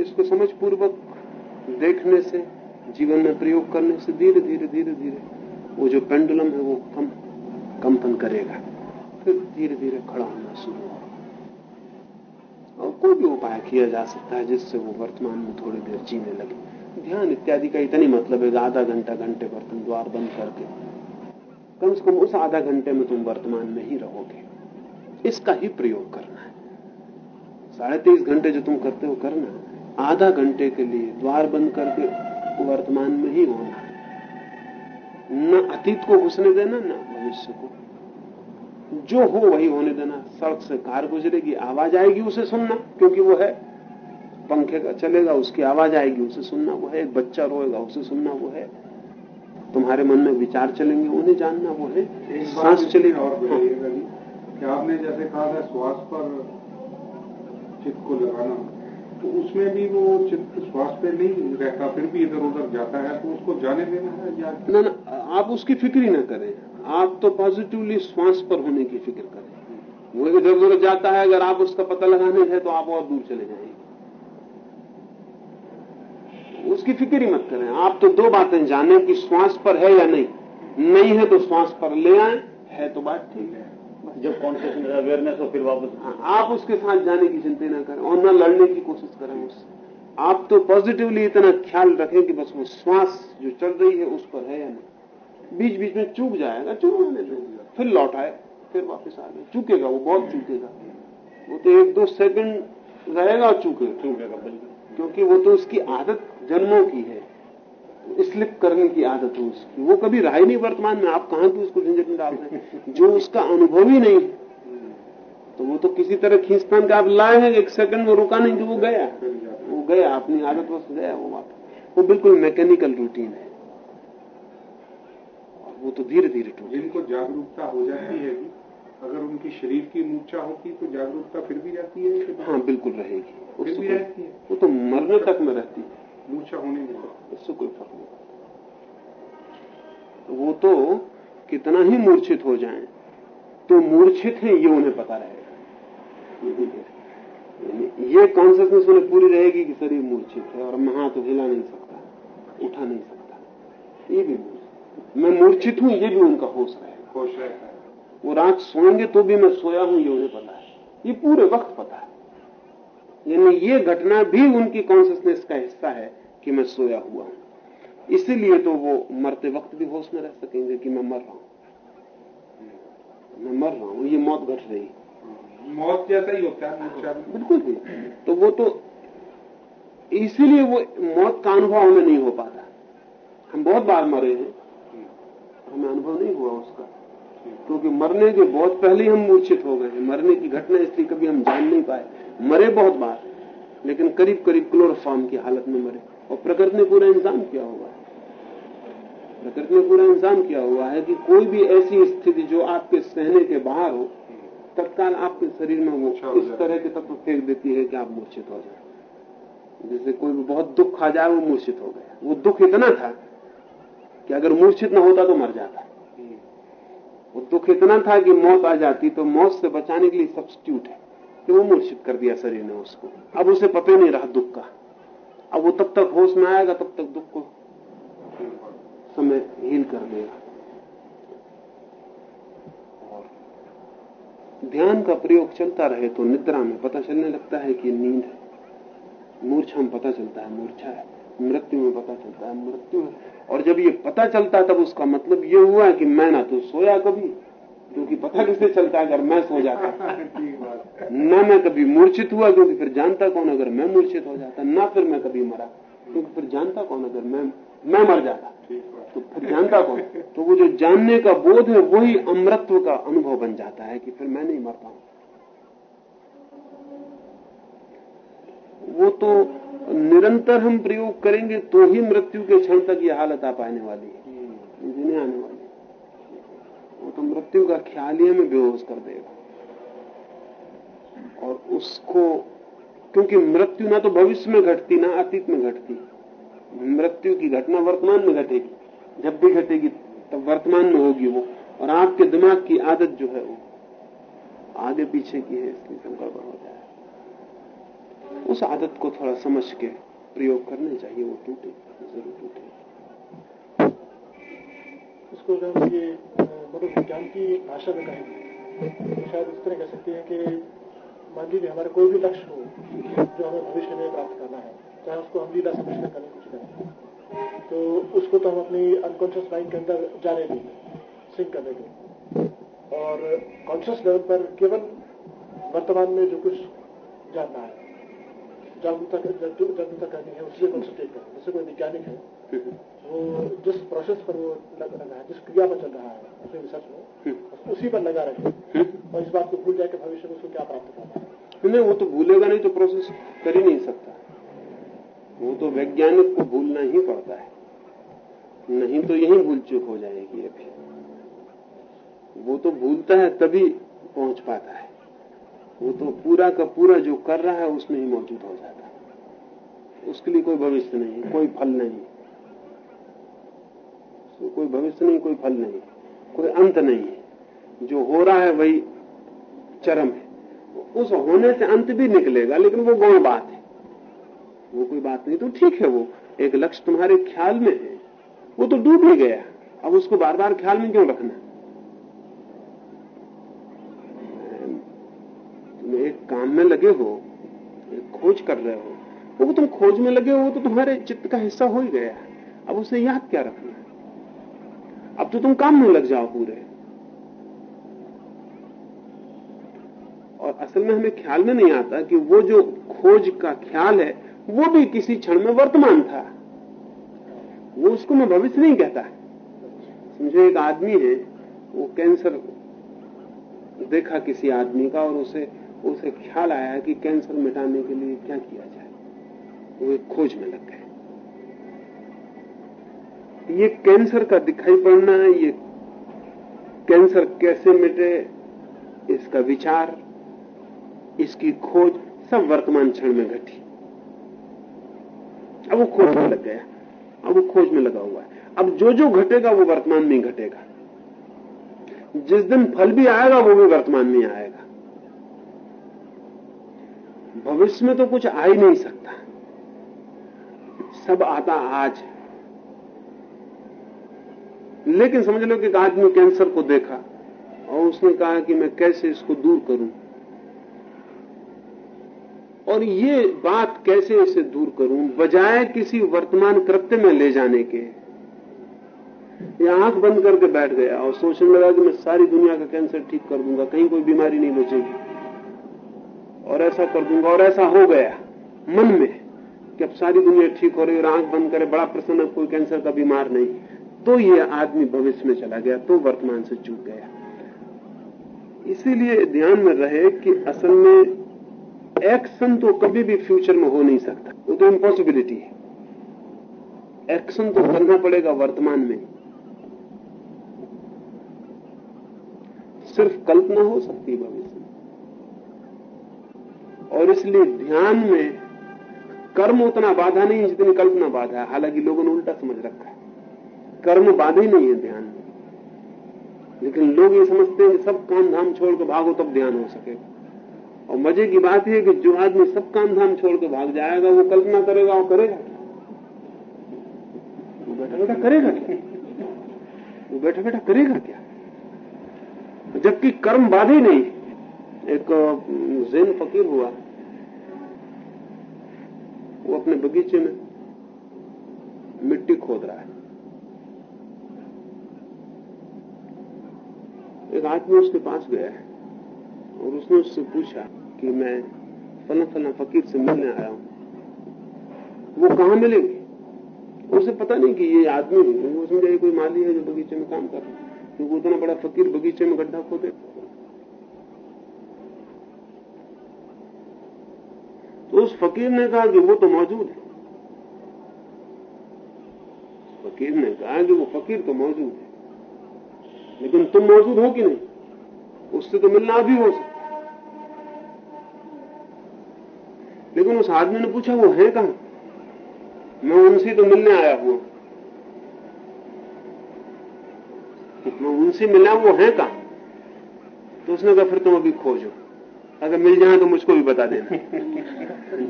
इसको समझ पूर्वक देखने से, जीवन में प्रयोग करने से धीरे धीरे धीरे धीरे वो जो पेंडुलम है, वो कम कंपन करेगा, फिर धीरे धीरे खड़ा होना शुरू होगा। और कोई भी उपाय किया जा सकता है जिससे वो वर्तमान में थोड़ी देर जीने लगे। ध्यान इत्यादि का इतना मतलब है आधा घंटा घंटे पर तुम द्वार बंद करके। कम से कम उस आधा घंटे में तुम वर्तमान में ही रहोगे। इसका ही प्रयोग करना है। साढ़े तेईस घंटे जो तुम करते हो करना आधा घंटे के लिए द्वार बंद करके वर्तमान में ही होना न अतीत को घुसने देना, न भविष्य को। जो हो वही होने देना सड़क से कार गुजरेगी आवाज़ आएगी उसे सुनना क्योंकि वो है। पंखे का चलेगा उसकी आवाज़ आएगी उसे सुनना वो है। एक बच्चा रोएगा उसे सुनना वो है। तुम्हारे मन में विचार चलेंगे उन्हें जानना वो है। सांस चलेगी। और बताइएगा जी कि आपने जैसे कहा था श्वास पर चित्त को लगाना तो उसमें भी वो चित्त श्वास पे नहीं रहता, फिर भी इधर उधर जाता है तो उसको जाने देना है या ना ना, आप उसकी फ़िक्र ही ना करें। आप तो पॉजिटिवली श्वास पर होने की फ़िक्र करें। वो इधर उधर जाता है, अगर आप उसका पता लगाने हैं तो आप और दूर चले जाएँगे उसकी फ़िक्र ही मत करें। आप तो दो बातें जाने कि श्वास पर है या नहीं। नहीं है तो श्वास पर ले आए, है तो बात ठीक है। जब कॉन्शियसनेस अवेयरनेस हो फिर वापस हाँ, आप उसके साथ जाने की चिंता न करें और न लड़ने की कोशिश करें उससे। आप तो पॉजिटिवली इतना ख्याल रखें कि बस वो श्वास जो चल रही है उस पर है या नहीं। बीच बीच में चूक जाएगा चूक जाने दो। फिर लौट आए फिर वापस आ गए। चूकेगा वो बहुत चूकेगा। वो तो एक दो सेकंड रहेगा और चूकेगा। चूकेगा बिल्कुल। क्योंकि वो तो उसकी आदत जन्मों की है। स्लिप करने की आदत है उसकी। वो कभी रहा ही नहीं वर्तमान में आप कहाँ की उसको झंझट में डाल रहे हैं? जो उसका अनुभव ही नहीं तो वो तो किसी तरह खींचतान का आप लाए हैं एक सेकंड में रुका नहीं कि वो गया। वो गया अपनी आदत बस गया वो वापस। वो बिल्कुल मैकेनिकल रूटीन है। वो तो धीरे धीरे टूट जिनको जागरूकता हो जाती है अगर उनकी शरीर की मूर्छा होती तो जागरूकता फिर भी रहती है? हाँ बिल्कुल रहेगी। फिर भी रहती है। वो तो मरने तक में रहती है। मूर्छा होने में इससे कोई फ़र्क नहीं वो तो कितना ही मूर्छित हो जाएँ तो मूर्छित है ये उन्हें पता रहेगा। ये कॉन्सियसनेस उन्हें पूरी रहेगी कि शरीर मूर्छित है और मैं हाथ हिला नहीं सकता उठा नहीं सकता। ये भी मैं मूर्छित हूँ ये भी उनका होश रहेगा। होश रहता है वो रात सोएँगे तो भी मैं सोया हूँ ये उन्हें पता है। ये पूरे वक्त पता है। यानी ये घटना भी उनकी कॉन्सियसनेस का हिस्सा है कि मैं सोया हुआ हूँ। इसीलिए तो वो मरते वक्त भी होश में रह सकेंगे कि मैं मर रहा हूँ। मैं मर रहा हूँ ये मौत घट रही मौत जैसा ही होता है बिल्कुल भी। तो वो तो इसीलिए वो मौत का अनुभव हमें नहीं हो पाता। हम बहुत बार मरे हैं। हमें अनुभव नहीं हुआ उसका। क्योंकि मरने के बहुत पहले हम मूर्छित हो गए हैं। मरने की घटना इसलिए कभी हम जान नहीं पाए। मरे बहुत बार लेकिन करीब करीब क्लोरोफॉर्म की हालत में मरे। और प्रकृति ने पूरा इंतज़ाम किया हुआ है। प्रकृति ने पूरा इंतज़ाम किया हुआ है कि कोई भी ऐसी स्थिति जो आपके सहने के बाहर हो तत्काल आपके शरीर में वो इस तरह के तत्व फेंक देती है कि आप मूर्छित हो जाए। जैसे कोई भी बहुत दुख आ जाए वो मूर्छित हो गया। वो दुख इतना था कि अगर मूर्छित न होता तो मर जाता। वो दुख इतना था कि मौत आ जाती तो मौत से बचाने के लिए सब्सिट्यूट है। कि वो मूर्छित कर दिया शरीर ने उसको। अब उसे पता नहीं रहा दुख का। अब वो तब तक होश में आएगा, तब तक दुख को समय हील कर देगा ध्यान का प्रयोग चलता रहे तो निद्रा में पता चलने लगता है कि नींद मूर्छा में पता चलता है, मूर्छा है। मृत्यु में पता चलता है, मृत्यु है। और जब ये पता चलता है, तब उसका मतलब ये हुआ है कि मैं ना तो सोया कभी। क्योंकि पता किससे चलता है अगर मैं सो जाता। न मैं कभी मूर्छित हुआ क्योंकि फिर जानता कौन अगर मैं मूर्छित हो जाता ना फिर मैं कभी मरा। क्योंकि फिर जानता कौन अगर मैं मैं मर जाता। तो फिर जानता कौन? तो वो जो जानने का बोध है वही अमृत्व का अनुभव बन जाता है कि फिर मैं नहीं मरता हूँ वो तो निरंतर हम प्रयोग करेंगे तो ही मृत्यु के क्षण तक यह हालत आ पाने वाली है। नहीं आने वाली वो तो मृत्यु का ख्याल ही हमें बेहोश कर देगा। और उसको, क्योंकि मृत्यु ना तो भविष्य में घटती, ना अतीत में घटती। मृत्यु की घटना वर्तमान में घटेगी। जब भी घटेगी, तब वर्तमान में होगी वो। और आपके दिमाग की आदत जो है वो आगे पीछे की है, इसलिए गड़बड़ हो जाए। उस आदत को थोड़ा समझ के प्रयोग करने चाहिए, वो टूटे, ज़रूर टूटे। हम ये मनोविज्ञान की भाषा में कहेंगे। शायद इस तरह कह सकते हैं कि मान लीजिए हमारा कोई भी लक्ष्य हो, जो हमें भविष्य में प्राप्त करना है, चाहे उसको हम लीला समझकर करें कुछ करें तो उसको तो हम अपनी अनकॉन्शियस माइंड के अंदर जाने देंगे सिंक करने देंगे और कॉन्शियस लेवल पर केवल वर्तमान में जो कुछ जानना है, जागरूकता जागरूकता करनी है उससे कॉन्सेंट्रेट करें जैसे कोई वैज्ञानिक है वो जिस प्रोसेस पर वो लग रहा है जिस क्रिया पर चल रहा है अपने रिसर्च में उसी पर लगा रहे और इस बात को भूल जाए कि भविष्य में उसको क्या प्राप्त करना है। नहीं वो तो भूलेगा नहीं तो प्रोसेस कर ही नहीं सकता। वो तो वैज्ञानिक को भूलना ही पड़ता है। नहीं तो यही भूल चूक हो जाएगी अभी। वो तो भूलता है तभी पहुँच पाता है। वो तो पूरा का पूरा जो कर रहा है उसमें ही मौजूद हो जाता है। उसके लिए कोई भविष्य नहीं कोई फल नहीं। कोई भविष्य नहीं, कोई फल नहीं, कोई अंत नहीं है। जो हो रहा है वही चरम है। उस होने से अंत भी निकलेगा, लेकिन वो गौण बात है। वो कोई बात नहीं तो ठीक है वो। एक लक्ष्य तुम्हारे ख्याल में है। वो तो डूब ही गया। अब उसको बार बार ख्याल में क्यों रखना? तुम एक काम में लगे हो, एक खोज कर रहे हो। वो तुम खोज में लगे हो तो तुम्हारे चित्त का हिस्सा हो ही गया। अब उसे याद क्या रखना अब तो तुम काम में लग जाओ, पूरे। और असल में हमें ख्याल में नहीं आता कि वो जो खोज का ख्याल है, वो भी किसी क्षण में वर्तमान था। वो उसको मैं भविष्य नहीं कहता। समझो, एक आदमी है, वो कैंसर, देखा किसी आदमी का और उसे उसे ख्याल आया कि कैंसर मिटाने के लिए क्या किया जाए। वो एक खोज में लग गए ये कैंसर का दिखाई पड़ना है, ये कैंसर कैसे मिटे, इसका विचार, इसकी खोज सब वर्तमान क्षण में घटी। अब वो खोज में लग गया। अब वो खोज में लगा हुआ है। अब जो जो घटेगा वो वर्तमान में घटेगा। जिस दिन फल भी आएगा, वो भी वर्तमान में आएगा। भविष्य में तो कुछ आ ही नहीं सकता। सब आता आज लेकिन समझ लो कि एक आदमी कैंसर को देखा और उसने कहा कि मैं कैसे इसको दूर करूँ? और ये बात कैसे इसे दूर करूँ? बजाय किसी वर्तमान कृत्य में ले जाने के। आँख बंद करके बैठ गया और सोचने लगा कि मैं सारी दुनिया का कैंसर ठीक कर दूँगा, कहीं कोई बीमारी नहीं बचेगी। और ऐसा कर दूँगा और ऐसा हो गया मन में कि अब सारी दुनिया ठीक हो रही और आँख बंद करे, बड़ा प्रसन्न कोई कैंसर का बीमार नहीं तो ये आदमी भविष्य में चला गया तो वर्तमान से चूक गया। इसीलिए ध्यान में रहे कि असल में एक्शन तो कभी भी फ्यूचर में हो नहीं सकता। वो तो इम्पॉसिबिलिटी है। एक्शन तो करना पड़ेगा वर्तमान में। सिर्फ़ कल्पना हो सकती है भविष्य में। और इसलिए ध्यान में कर्म उतना बाधा नहीं जितनी कल्पना बाधा है। हालाँकि लोगों ने उल्टा समझ रखा है। कर्म बाधा ही नहीं है ध्यान। लेकिन लोग ये समझते हैं कि सब काम धाम छोड़ के भागो तब ध्यान हो सकेगा और मज़े की बात यह कि जो आदमी सब काम धाम छोड़ के भाग जाएगा, वो कल्पना करेगा और करेगा। वो बैठा बैठा करेगा क्या? वो बैठा बैठा करेगा क्या? जबकि कर्म बाधे नहीं। एक जैन फकीर हुआ। वो अपने बगीचे में मिट्टी खोद रहा है। एक आदमी उसके पास गया है और उसने उससे पूछा कि मैं फला फला फकीर से मिलने आया हूँ। वो कहाँ मिलेंगे? उसे पता नहीं कि ये आदमी है। वो समझा कोई माली है जो बगीचे में काम कर रहा है। क्योंकि उतना बड़ा फकीर बगीचे में गड्ढा खोदे। तो उस फकीर ने कहा कि वो तो मौजूद है। फकीर ने कहा कि वो फकीर तो मौजूद है। लेकिन तुम मौजूद हो कि नहीं? उससे तो मिलना अभी हो सकता लेकिन उस आदमी ने पूछा, वो है कहाँ? मैं उनसे तो मिलने आया हुआ मैं उनसे मिला, वो है कहाँ? तो उसने कहा, फिर तुम अभी खोजो। अगर मिल जाए तो मुझको भी बता देना।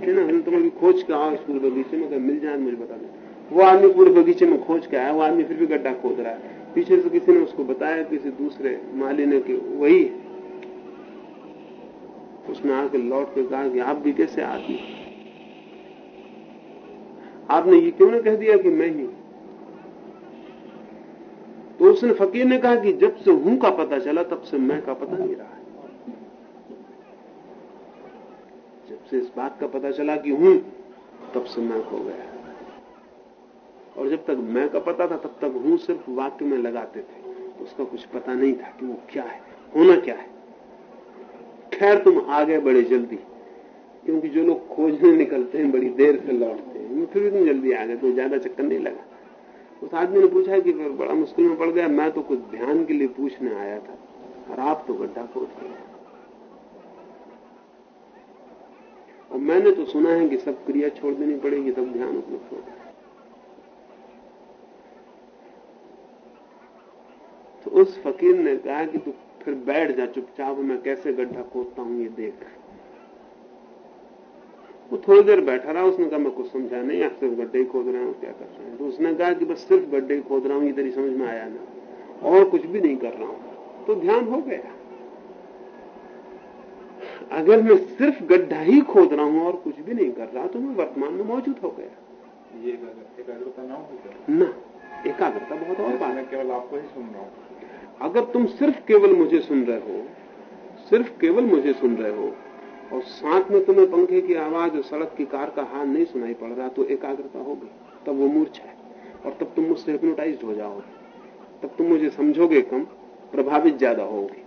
है ना? तुम अभी खोज के आओ स्कूल बगीचे में। अगर मिल जाए तो मुझे बता देना। वो आदमी पूरे बगीचे में खोज के आया। वो आदमी फिर भी गड्ढा खोद रहा है। पीछे से किसी ने उसको बताया किसी दूसरे माली ने कि वही उसने आके लौट के कहा कि आप भी कैसे आदमी आपने ये क्यों ना कह दिया कि मैं ही? तो उसने फकीर ने कहा कि जब से हूँ का पता चला, तब से मैं का पता नहीं रहा है। जब से इस बात का पता चला कि हूँ, तब से मैं खो गया। और जब तक मैं का पता था, तब तक हूँ सिर्फ़ वाक्य में लगाते थे। उसका कुछ पता नहीं था कि वो क्या है, होना क्या है। खैर, तुम आ गए बड़े जल्दी। क्योंकि जो लोग खोजने निकलते हैं, बड़ी देर से लौटते हैं फिर भी तुम जल्दी आ गए कोई ज़्यादा चक्कर नहीं लगा। उस आदमी ने पूछा कि बड़ा मुश्किल में पड़ गया, मैं तो कुछ ध्यान के लिए पूछने आया था, और आप तो गड्ढा खोद गए और मैंने तो सुना है कि सब क्रिया छोड़ देनी पड़ेगी, तब ध्यान उपलब्ध होगा उस फकीर ने कहा कि तू फिर बैठ जा चुपचाप मैं कैसे गड्ढा खोदता हूँ ये देख। वो थोड़ी देर बैठा रहा उसने कहा मैं कुछ समझा नहीं आप सिर्फ़ गड्ढे ही खोद रहा हूँ क्या कर रहे हैं? तो उसने कहा कि बस सिर्फ़ गड्ढे ही खोद रहा हूँ ये तेरी समझ में आया ना। और कुछ भी नहीं कर रहा हूँ। तो ध्यान हो गया। अगर मैं सिर्फ़ गड्ढा ही खोद रहा हूँ और कुछ भी नहीं कर रहा तो मैं वर्तमान में मौजूद हो गया। ये एकाग्रता ना हो ना एकाग्रता बहुत और बात मैं केवल आपको ही सुन रहा हूँ। अगर तुम सिर्फ़ केवल मुझे सुन रहे हो, सिर्फ़ केवल मुझे सुन रहे हो, और साथ में तुम्हें पंखे की आवाज़ और सड़क की कार का हार नहीं सुनाई पड़ रहा तो एकाग्रता होगी, तब वो मूर्छा है, और तब तुम मुझसे हिप्नोटाइज हो जाओगे, तब तुम मुझे समझोगे कम, प्रभावित ज़्यादा होगे,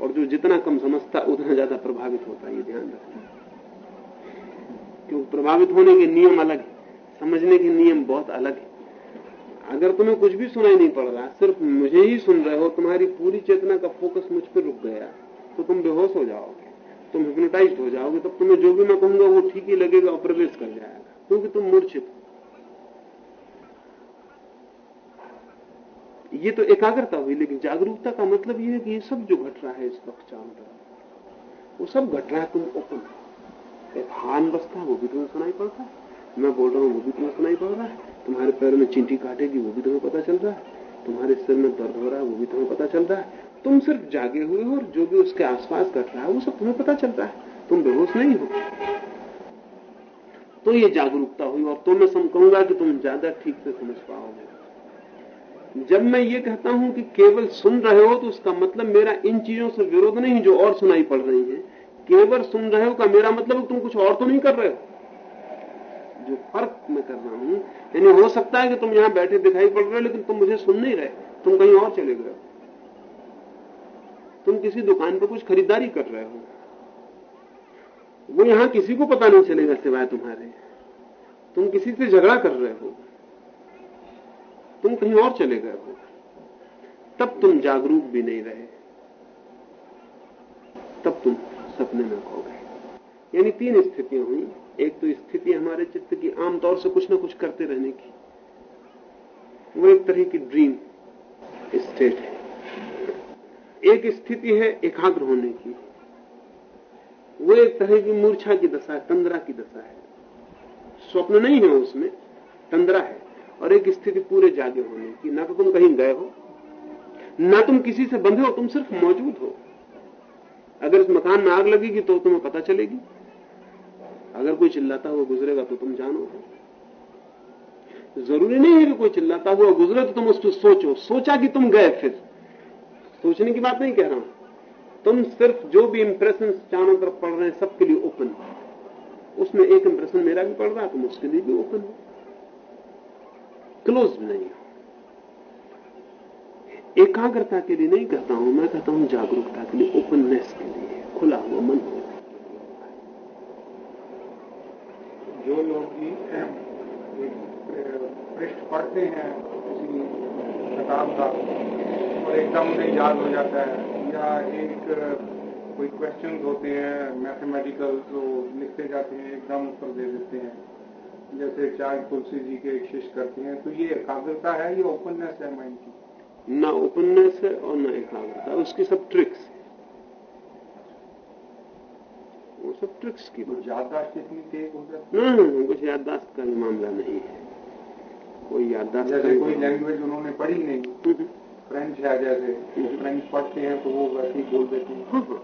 और जो जितना कम समझता, उतना ज़्यादा प्रभावित होता है, ये ध्यान रखना। क्योंकि प्रभावित होने के नियम अलग है, समझने के नियम बहुत अलग है। अगर तुम्हें कुछ भी सुनाई नहीं पड़ रहा, सिर्फ़ मुझे ही सुन रहे हो, तुम्हारी पूरी चेतना का फोकस मुझ पर रुक गया तो तुम बेहोश हो जाओगे। तुम हिप्नोटाइज हो जाओगे, तब तुम्हें जो भी मैं कहूँगा वो ठीक ही लगेगा और प्रवेश कर जाएगा, क्योंकि तुम मूर्छित हो। ये तो एकाग्रता हुई, लेकिन जागरूकता का मतलब ये है कि ये सब जो घट रहा है इस वक्त तरफ़ वो सब घट रहा है, तुम ओपन एक हान बसता है, वो भी तुम्हें सुनाई पड़ता है। मैं बोल रहा हूँ, वो भी तुम्हें सुनाई पड़ रहा है। तुम्हारे पैर में चींटी काटेगी, वो भी तुम्हें पता चल रहा है। तुम्हारे सिर में दर्द हो रहा है, वो भी तुम्हें पता चल रहा है। तुम सिर्फ़ जागे हुए हो और जो भी उसके आसपास घट रहा है, वो सब तुम्हें पता चल रहा है। तुम बेहोश नहीं हो। तो ये जागरूकता हुई और तो मैं कहूँगा कि तुम ज़्यादा ठीक से समझ पाओगे। जब मैं ये कहता हूँ कि केवल सुन रहे हो तो उसका मतलब मेरा इन चीज़ों से विरोध नहीं, जो और सुनाई पड़ रही है। केवल सुन रहे हो का मेरा मतलब तुम कुछ और तो नहीं कर रहे हो। जो फ़र्क मैं कर रहा हूँ, यानी हो सकता है कि तुम यहाँ बैठे दिखाई पड़ रहे हो, लेकिन तुम मुझे सुन नहीं रहे। तुम कहीं और चले गए तुम किसी दुकान पर कुछ खरीदारी कर रहे हो। वो यहाँ किसी को पता नहीं चलेगा सिवाय तुम्हारे। तुम किसी से झगड़ा कर रहे हो। तुम कहीं और चले गए हो। तब तुम जागरूक भी नहीं रहे। तब तुम सपने में खो गए। यानी तीन स्थितियाँ हुई। एक तो स्थिति हमारे चित्त की आमतौर से कुछ ना कुछ करते रहने की। वो एक तरह की ड्रीम स्टेट है। एक स्थिति है एकाग्र होने की। वो एक तरह की मूर्छा की दशा है, तंद्रा की दशा है। स्वप्न नहीं है उसमें, तंद्रा है। और एक स्थिति पूरे जागे होने की। ना तो तुम कहीं गए हो, ना तुम किसी से बंधे हो, तुम सिर्फ़ मौजूद हो। अगर इस मकान में आग लगेगी तो तुम्हें पता चलेगी। अगर कोई चिल्लाता हुआ गुजरेगा तो तुम जानो। ज़रूरी नहीं है कि कोई चिल्लाता हुआ गुजरे तो तुम उस पर सोचो। सोचा कि तुम गए फिर। सोचने की बात नहीं कह रहा हूँ। तुम सिर्फ़ जो भी इंप्रेशन चारों तरफ़ पड़ रहे हैं, सबके लिए ओपन उसमें एक इंप्रेशन मेरा भी पड़ रहा है, तुम उसके लिए भी ओपन हो। क्लोज नहीं एकाग्रता के लिए नहीं कहता हूँ, मैं कहता हूँ जागरूकता के लिए ओपननेस के लिए। खुला हुआ मन हो। जो लोग भी पृष्ठ पढ़ते हैं किसी किताब का, और एकदम उन्हें याद हो जाता है। या एक कोई क्वेश्चन होते हैं मैथमेटिकल तो लिखते जाते हैं, एकदम उत्तर दे देते हैं। जैसे चार तुलसी जी के शिष्य करते हैं तो ये एकाग्रता है ये ओपननेस है माइंड की? ना ओपननेस है और ना एकाग्रता, उसकी सब ट्रिक्स वो सब ट्रिक्स की बात याददाश्त इतनी तेज हो जाती नहीं कुछ याददाश्त का मामला नहीं है। कोई याददाश्त जैसे कोई लैंग्वेज उन्होंने पढ़ी नहीं। हम्म, फ्रेंच है जैसे फ्रेंच पढ़ते हैं तो वो वैसे ही बोल देते हैं। हाँ, हाँ।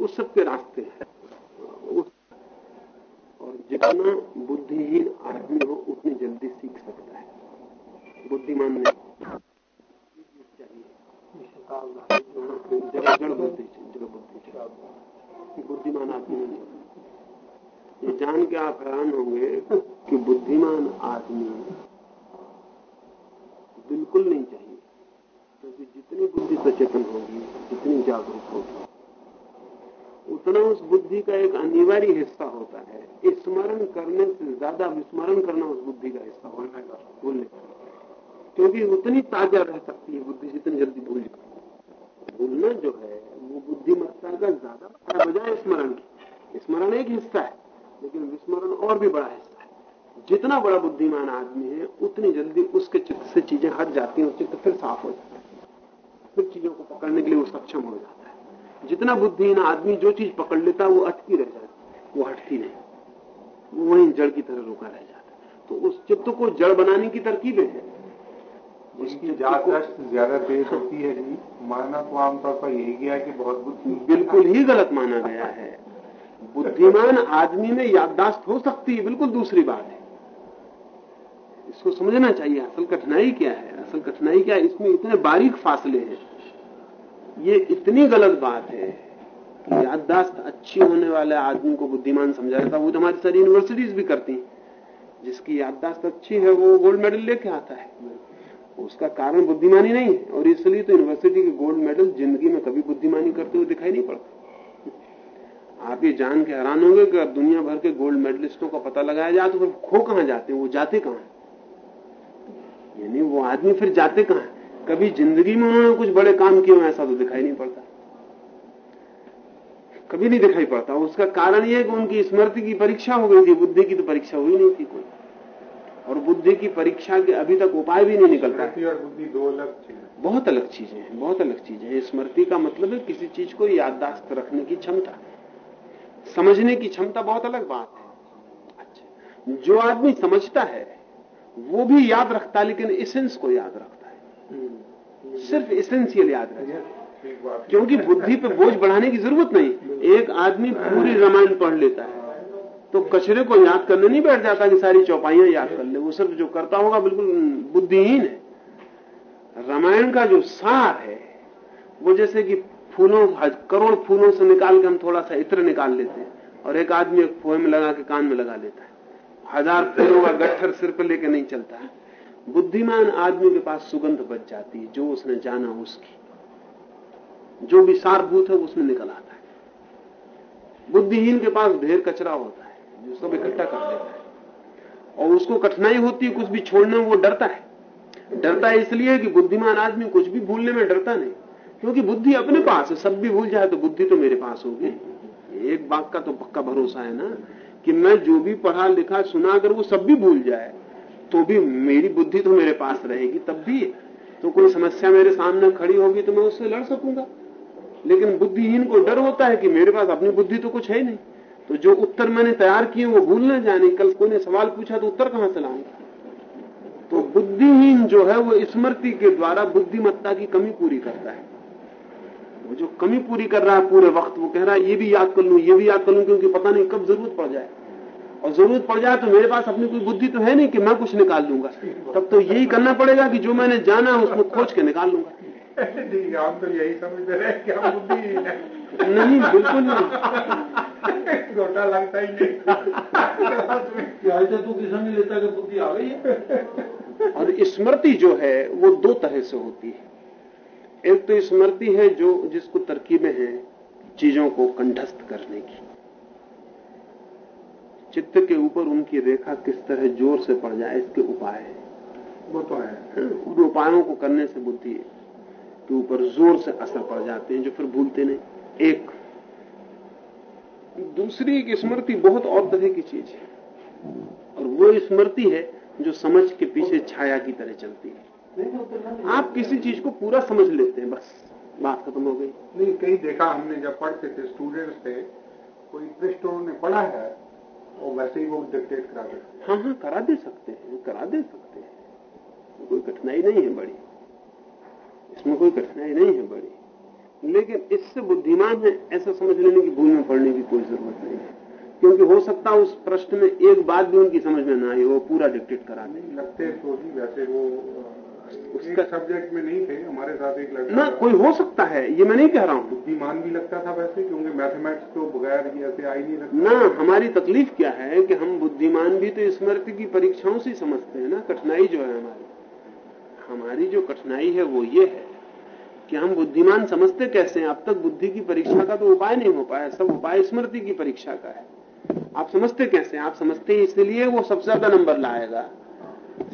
उस सबके रास्ते हैं। और जितना बुद्धिहीन आदमी हो उतनी जल्दी सीख सकता है। बुद्धिमान नहीं। चाहिए जड़ जड़ बुद्धि जड़ बुद्धि चाहिए बुद्धिमान आदमी नहीं ये जान के आप हैरान होंगे कि बुद्धिमान आदमी बिल्कुल नहीं चाहिए, क्योंकि तो जितनी बुद्धि सचेतन होगी, जितनी जागरूक होगी, उतना उस बुद्धि का एक अनिवार्य हिस्सा होता है। स्मरण करने से ज़्यादा विस्मरण करना उस बुद्धि का हिस्सा होना का। भूलने क्योंकि उतनी ताज़ा रह सकती है बुद्धि जितनी जल्दी भूल जाती भूलना जो है वो बुद्धिमत्ता का ज़्यादा बड़ा बजाय स्मरण की। स्मरण एक हिस्सा है, लेकिन विस्मरण और भी बड़ा हिस्सा है। जितना बड़ा बुद्धिमान आदमी है, उतनी जल्दी उसके चित्त से चीज़ें हट जाती हैं और चित्त फिर साफ़ हो जाता है। फिर चीज़ों को पकड़ने के लिए वो सक्षम हो जाता है। जितना बुद्धिहीन आदमी जो चीज़ पकड़ लेता है, वो अटकी रह जाती वो हटती नहीं। वो वहीं जड़ की तरह रुका रह जाता है। तो उस चित्त को जड़ बनाने की तरकीबें हैं। जिसकी याददाश्त ज़्यादा तेज होती है जी। मानना तो आमतौर पर यही गया कि बहुत बुद्धि बिल्कुल ही गलत माना गया है। बुद्धिमान आदमी में याददाश्त हो सकती है, बिल्कुल दूसरी बात है। इसको समझना चाहिए, असल कठिनाई क्या है? असल कठिनाई क्या है? इसमें इतने बारीक फासले हैं। ये इतनी गलत बात है कि याददाश्त अच्छी होने वाले आदमी को बुद्धिमान समझा जाता वो तो हमारी सारी यूनिवर्सिटीज भी करती हैं। जिसकी याददाश्त अच्छी है, वो गोल्ड मेडल लेके आता है। उसका कारण बुद्धिमानी नहीं है और इसलिए तो यूनिवर्सिटी के गोल्ड मेडल ज़िंदगी में कभी बुद्धिमानी करते हुए दिखाई नहीं पड़ता। आप ये जान के हैरान होंगे कि अब दुनिया भर के गोल्ड मेडलिस्टों का पता लगाया जाए तो फिर खो कहाँ जाते हैं, वो जाते कहाँ यानी वो आदमी फिर जाते कहाँ कभी ज़िंदगी में उन्होंने कुछ बड़े काम किए ऐसा तो दिखाई नहीं पड़ता। कभी नहीं दिखाई पड़ता। उसका कारण यह कि उनकी स्मृति की परीक्षा हो गई थी, बुद्धि की तो परीक्षा हुई नहीं थी कोई। और बुद्धि की परीक्षा के अभी तक उपाय भी नहीं निकल रहा और बुद्धि दो अलग चीज़ बहुत अलग चीज़ें हैं बहुत अलग चीज़ें हैं। स्मृति का मतलब है किसी चीज़ को याददाश्त रखने की क्षमता। समझने की क्षमता बहुत अलग बात है। अच्छा जो आदमी समझता है वो भी याद रखता है लेकिन एसेंस को याद रखता है। सिर्फ़ एसेंशियल याद रखता है। क्योंकि बुद्धि पे बोझ बढ़ाने की ज़रूरत नहीं। एक आदमी पूरी रामायण पढ़ लेता है। तो कचरे को याद करने नहीं बैठ जाता कि सारी चौपाइयाँ याद कर ले। वो सिर्फ़ जो करता होगा बिल्कुल बुद्धिहीन है। रामायण का जो सार है, वो जैसे कि फूलों, करोड़ फूलों से निकाल के हम थोड़ा सा इत्र निकाल लेते हैं और एक आदमी एक फोए में लगा के कान में लगा लेता है। हज़ार फूलों का गट्ठर सिर पर लेके नहीं चलता। है बुद्धिमान आदमी के पास सुगंध बच जाती है, जो उसने जाना उसकी। जो भी सारभूत है उसमें निकल आता है। बुद्धिहीन के पास ढेर कचरा होता है। सब इकट्ठा कर लेता है। और उसको कठिनाई होती है, कुछ भी छोड़ने में वो डरता है। डरता है इसलिए कि बुद्धिमान आदमी कुछ भी भूलने में डरता नहीं, क्योंकि बुद्धि अपने पास है। सब भी भूल जाए तो बुद्धि तो मेरे पास होगी। एक बात का तो पक्का भरोसा है ना, कि मैं जो भी पढ़ा, लिखा, सुना, अगर वो सब भी भूल जाए तो भी मेरी बुद्धि तो मेरे पास रहेगी, तब भी तो कोई समस्या मेरे सामने खड़ी होगी तो मैं उससे लड़ सकूँगा। लेकिन बुद्धिहीन को डर होता है कि मेरे पास अपनी बुद्धि तो कुछ है नहीं। तो जो उत्तर मैंने तैयार किए वो भूल न जाने, कल कोई ने सवाल पूछा तो उत्तर कहाँ से लाऊँगा? तो बुद्धिहीन जो है वो स्मृति के द्वारा बुद्धिमत्ता की कमी पूरी करता है। वो जो कमी पूरी कर रहा है पूरे वक्त, वो कह रहा है, ये भी याद कर लूँ, ये भी याद कर लू, क्योंकि पता नहीं कब ज़रूरत पड़ जाए। और ज़रूरत पड़ जाए तो मेरे पास अपनी कोई बुद्धि तो है नहीं कि मैं कुछ निकाल लूँगा। तब तो यही करना पड़ेगा कि जो मैंने जाना है उसको खोज के निकाल लूँगा। ठीक है हम तो यही समझते रहे कि हम बुद्धि नहीं बिल्कुल नहीं। छोटा लगता ही नहीं। ऐसे तू किसान नहीं लेता कि बुद्धि आ गई है। और स्मृति जो है वो दो तरह से होती है। एक तो स्मृति है जो जिसको तरकीबें हैं चीज़ों को कंठस्थ करने की। चित्त के ऊपर उनकी रेखा किस तरह ज़ोर से पड़ जाए इसके उपाय है। वो तो है। उन उपायों को करने से बुद्धि के ऊपर ज़ोर से असर पड़ जाते हैं जो फिर भूलते नहीं। एक। दूसरी एक स्मृति बहुत और तरह की चीज़ है। और वो स्मृति है जो समझ के पीछे छाया की तरह चलती है। आप किसी चीज़ को पूरा समझ लेते हैं बस। बात खत्म हो गई। नहीं कहीं देखा हमने जब पढ़ते थे स्टूडेंट्स थे कोई पृष्ठ उन्होंने पढ़ा है और वैसे ही वो डिक्टेट करा देते हाँ हाँ करा दे सकते हैं करा दे सकते हैं। कोई कठिनाई नहीं है बड़ी। इसमें कोई कठिनाई नहीं है बड़ी। लेकिन इससे बुद्धिमान है ऐसा समझ लेने की भूल में पड़ने की कोई ज़रूरत नहीं है। क्योंकि हो सकता है उस प्रश्न में एक बात भी उनकी समझ में ना आई वो पूरा डिक्टेट करा दे। लगते तो ही वैसे वो उसका- सब्जेक्ट में नहीं थे हमारे साथ एक लड़का ना कोई हो सकता है ये मैं नहीं कह रहा हूँ। बुद्धिमान भी लगता था वैसे क्योंकि मैथमेटिक्स तो बगैर ये ऐसे आई नहीं सकता ना हमारी तकलीफ़ क्या है कि हम बुद्धिमान भी तो स्मृति की परीक्षाओं से समझते हैं ना कठिनाई जो है हमारी। हमारी जो कठिनाई है वो ये है कि हम बुद्धिमान समझते कैसे हैं? अब तक बुद्धि की परीक्षा का तो उपाय नहीं हो पाया, सब उपाय स्मृति की परीक्षा का है। आप समझते कैसे हैं? आप समझते हैं, इसलिए वो सबसे ज़्यादा नंबर लाएगा।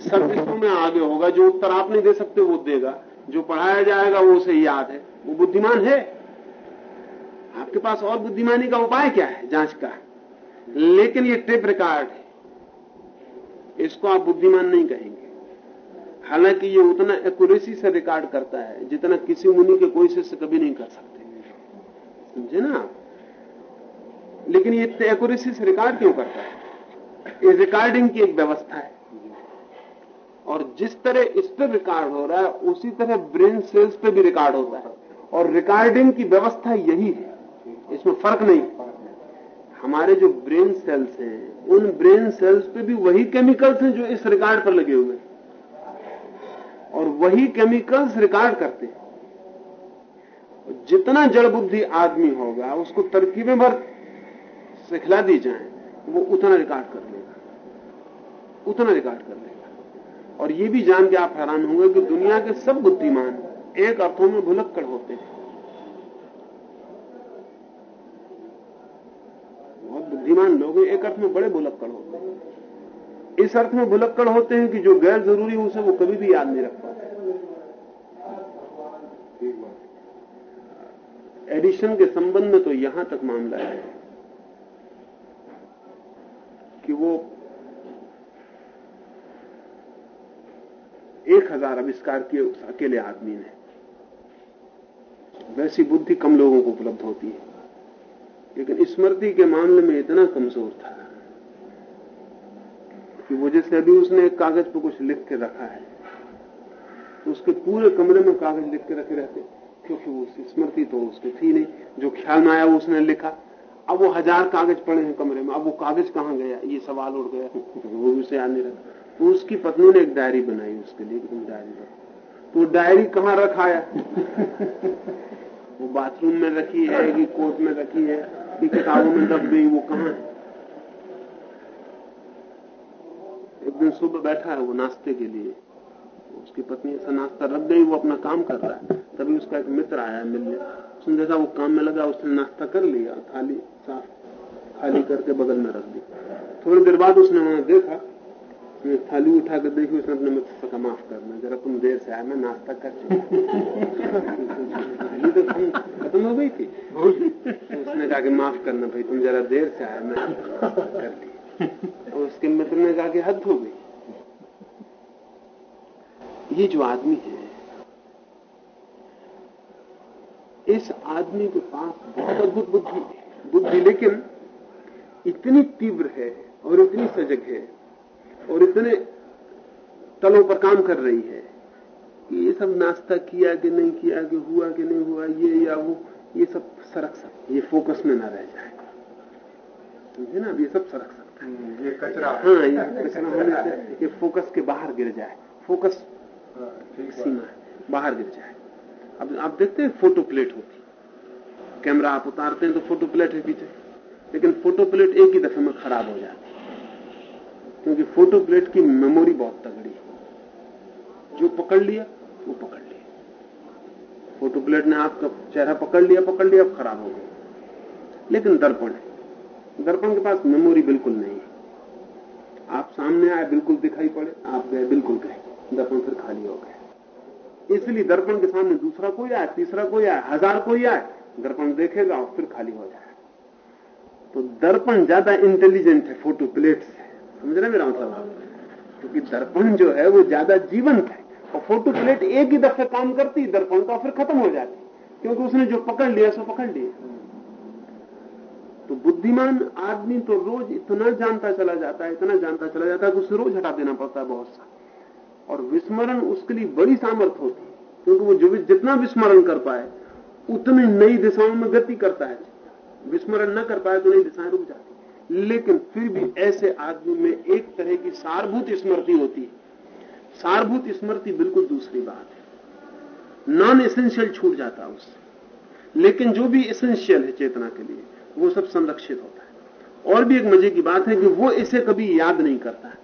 सब विषयों में आगे होगा, जो उत्तर आप नहीं दे सकते वो देगा। जो पढ़ाया जाएगा वो उसे याद है। वो बुद्धिमान है? आपके पास और बुद्धिमानी का उपाय क्या है? जाँच का। लेकिन ये टेप रिकॉर्ड है। इसको आप बुद्धिमान नहीं कहेंगे। हालाँकि ये उतना एक्यूरेसी से रिकॉर्ड करता है, जितना किसी मुनि के कोई शिष्य कभी नहीं कर सकते। समझे ना? लेकिन ये इतने एक्यूरेसी से रिकॉर्ड क्यों करता है? ये रिकॉर्डिंग की एक व्यवस्था है। और जिस तरह इस पर रिकॉर्ड हो रहा है, उसी तरह ब्रेन सेल्स पे भी रिकॉर्ड होता है। और रिकॉर्डिंग की व्यवस्था यही है। इसमें फ़र्क नहीं हमारे जो ब्रेन सेल्स हैं, उन ब्रेन सेल्स पे भी वही केमिकल्स हैं जो इस रिकॉर्ड पर लगे हुए हैं। और वही केमिकल्स रिकॉर्ड करते हैं। जितना जड़ बुद्धि आदमी होगा, उसको तरकीबें भर सिखला दी जाए, वो उतना रिकॉर्ड कर लेगा। उतना रिकॉर्ड कर लेगा। और ये भी जान के आप हैरान होंगे कि दुनिया के सब बुद्धिमान एक अर्थों में भुलक्कड़ होते हैं। बहुत बुद्धिमान लोग एक अर्थ में बड़े भुलक्कड़ होते हैं। इस अर्थ में भुलक्कड़ होते हैं कि जो गैर ज़रूरी है उसे वो कभी भी याद नहीं रख पाते। एडिशन के संबंध में तो यहाँ तक मामला है कि वो एक हज़ार आविष्कार किए उस अकेले आदमी ने वैसी बुद्धि कम लोगों को उपलब्ध होती है। लेकिन स्मृति के मामले में इतना कमज़ोर था। कि वो जैसे अभी उसने एक कागज़ पर कुछ लिख के रखा है तो उसके पूरे कमरे में कागज़ लिख के रखे रहते, क्योंकि वो उसकी स्मृति तो उसकी थी नहीं। जो ख्याल में आया वो उसने लिखा। अब वो हज़ार कागज़ पड़े हैं कमरे में, अब वो कागज़ कहाँ गया? ये सवाल उड़ गया। वो भी उसे याद नहीं रखा तो उसकी पत्नी ने एक डायरी बनाई उसके लिए तुम डायरी रखो। तो डायरी कहाँ रखा है वो बाथरूम में रखी है, कि कोर्ट में रखी है, कि किताबों में दब गई, वो कहाँ है? एक दिन सुबह बैठा है वो नाश्ते के लिए। उसकी पत्नी ऐसा नाश्ता रख गई, वो अपना काम कर रहा है। तभी उसका एक मित्र आया मिलने। उसने देखा वो काम में लगा, उसने नाश्ता कर लिया, थाली साफ़ खाली करके बगल में रख दी। थोड़ी देर बाद उसने वहाँ देखा उसने थाली उठा कर देखी, उसने अपने मित्र से कहा, माफ़ करना, जरा तुम देर से आया मैं नाश्ता कर चुका थाली तो खत्म हो गई थी। तो उसने कहा कि, माफ़ करना भाई, तुम जरा देर से आया मैं कर तो उसके मित्र ने कहा कि हद हो गई। ये जो आदमी है, इस आदमी के पास बहुत अद्भुत बुद्धि बुद्धि लेकिन इतनी तीव्र है और इतनी सजग है और इतने तलों पर काम कर रही है कि ये सब नाश्ता किया कि नहीं किया, कि हुआ कि नहीं हुआ, ये या वो, ये सब सरक सकता ये फोकस में ना रह जाए। समझे ना? अब ये सब सरक सकता ये कचरा। हाँ ये कचरा होने से ये फोकस के बाहर गिर जाए। फोकस हाँ। सीमा बाहर गिर जाए। अब आप देखते हैं फ़ोटो प्लेट होती। कैमरा आप उतारते हैं तो फ़ोटो प्लेट है पीछे। लेकिन फ़ोटो प्लेट एक ही दफे में खराब हो जाती है। क्योंकि फ़ोटो प्लेट की मेमोरी बहुत तगड़ी है। जो पकड़ लिया वो पकड़ लिया। फ़ोटो प्लेट ने आपका चेहरा पकड़ लिया पकड़ लिया अब खराब हो गया। लेकिन दर्पण है। दर्पण के पास मेमोरी बिल्कुल नहीं है। आप सामने आए, बिल्कुल दिखाई पड़े, आप गए, बिल्कुल गए। दर्पण फिर खाली हो गया इसलिए दर्पण के सामने दूसरा कोई आए, तीसरा कोई आए, हज़ार कोई आए, दर्पण देखेगा और फिर खाली हो जाए। तो दर्पण ज़्यादा इंटेलिजेंट है फ़ोटो प्लेट से समझ रहे मेरा मतलब? क्योंकि दर्पण जो है, वो ज़्यादा जीवंत है। और फ़ोटो प्लेट एक ही दफे काम करती, दर्पण का फिर खत्म हो जाती। क्योंकि उसने जो पकड़ लिया, सो पकड़ लिया। तो बुद्धिमान आदमी तो रोज इतना जानता चला जाता है, इतना जानता चला जाता है कि उसे रोज हटा देना पड़ता है बहुत सा। और विस्मरण उसके लिए बड़ी सामर्थ होती है, क्योंकि वो जो जितना विस्मरण कर पाए, उतनी नई दिशाओं में गति करता है। विस्मरण न कर पाए तो नई दिशाएँ रुक जाती लेकिन फिर भी ऐसे आदमी में एक तरह की सारभूत स्मृति होती है। सारभूत स्मृति बिल्कुल दूसरी बात है। नॉन एसेंशियल छूट जाता है उससे। लेकिन जो भी एसेंशियल है चेतना के लिए वो सब संरक्षित होता है। और भी एक मज़े की बात है कि वो इसे कभी याद नहीं करता है।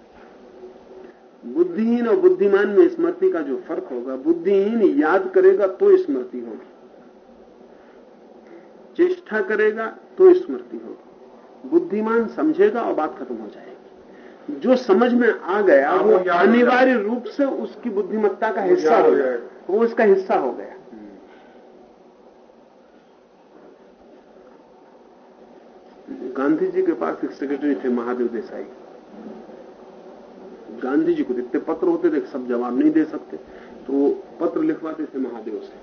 बुद्धिहीन और बुद्धिमान में स्मृति का जो फ़र्क होगा बुद्धिहीन याद करेगा तो स्मृति होगी। चेष्टा करेगा तो स्मृति होगी। बुद्धिमान समझेगा और बात खत्म हो जाएगी। जो समझ में आ गया हाँ, वो अनिवार्य रूप से उसकी बुद्धिमत्ता का हिस्सा हो गया। जाएगा। वो उसका हिस्सा हो गया। गांधी जी के पास एक सेक्रेटरी थे महादेव देसाई। गांधी जी को इतने पत्र होते थे सब जवाब नहीं दे सकते। तो वो पत्र लिखवाते थे महादेव से।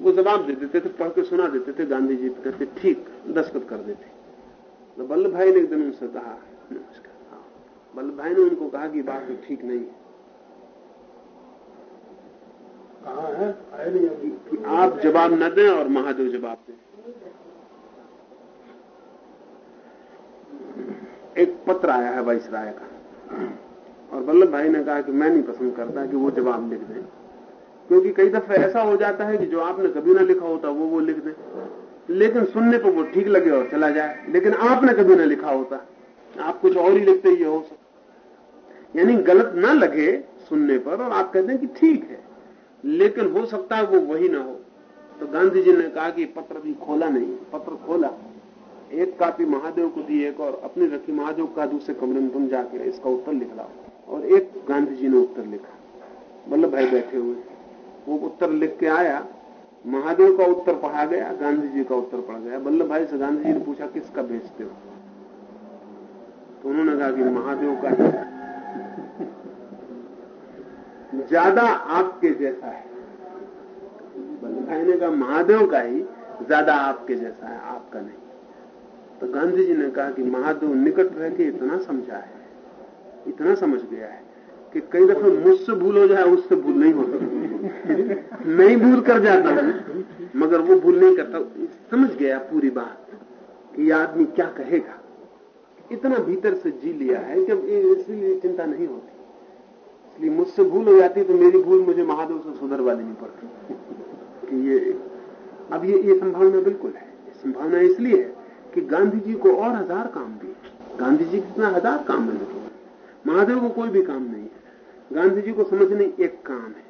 वो जवाब दे देते थे पढ़ के सुना देते थे। गांधी जी कहते ठीक दस्तखत कर देते। तो वल्लभ भाई ने एक दिन उनसे कहा नमस्कार। हाँ। वल्लभ भाई ने उनको कहा कि बात तो ठीक नहीं है। कहाँ है? आए नहीं अभी। आप जवाब न दें और महादेव जवाब दें। एक पत्र आया है वाइसराय का। और वल्लभ भाई ने कहा कि मैं नहीं पसंद करता कि वो जवाब लिख दें। क्योंकि कई दफे ऐसा हो जाता है कि जो आपने कभी ना लिखा होता, वो वो लिख दें। लेकिन सुनने पर वो ठीक लगे और चला जाए। लेकिन आपने कभी ना लिखा होता। आप कुछ और ही लिखते ये हो। सकता यानी गलत ना लगे सुनने पर और आप कहते हैं कि ठीक है। लेकिन हो सकता है वो वही ना हो। तो गांधी जी ने कहा कि पत्र भी खोला नहीं, पत्र खोला। एक कापी महादेव को दी, एक और अपनी रखी महादेव का दूसरे कमरे में तुम जाके इसका उत्तर लिख लाओ और एक गांधी जी ने उत्तर लिखा। वल्लभ भाई बैठे हुए। वो उत्तर लिख के आया। महादेव का उत्तर पढ़ा गया गांधी जी का उत्तर पढ़ गया। वल्लभ भाई से गांधी जी ने पूछा, किसका भेजते हो? तो उन्होंने कहा कि महादेव का ज़्यादा आपके जैसा है। वल्लभ भाई ने कहा, महादेव का ही, ज़्यादा आपके जैसा है, आपका नहीं। तो गांधी जी ने कहा कि महादेव निकट रह के इतना समझा है, इतना समझ गया है कि कई दफे मुझसे भूल हो जाए, उससे भूल नहीं हो सकती। मैं ही भूल कर जाता हूँ, मगर वो भूल नहीं करता। समझ गया पूरी बात कि आदमी क्या कहेगा। इतना भीतर से जी लिया है कि इसलिए चिंता नहीं होती। इसलिए मुझसे भूल हो जाती तो मेरी भूल मुझे महादेव से सुधरवा लेनी पड़ती। कि ये, अब ये ये संभावना बिल्कुल है। संभावना इसलिए है कि गांधी जी को और हज़ार काम दिए। गांधी जी कितना हज़ार काम में लगे महादेव को कोई भी काम नहीं है। गांधी जी को समझने एक काम है।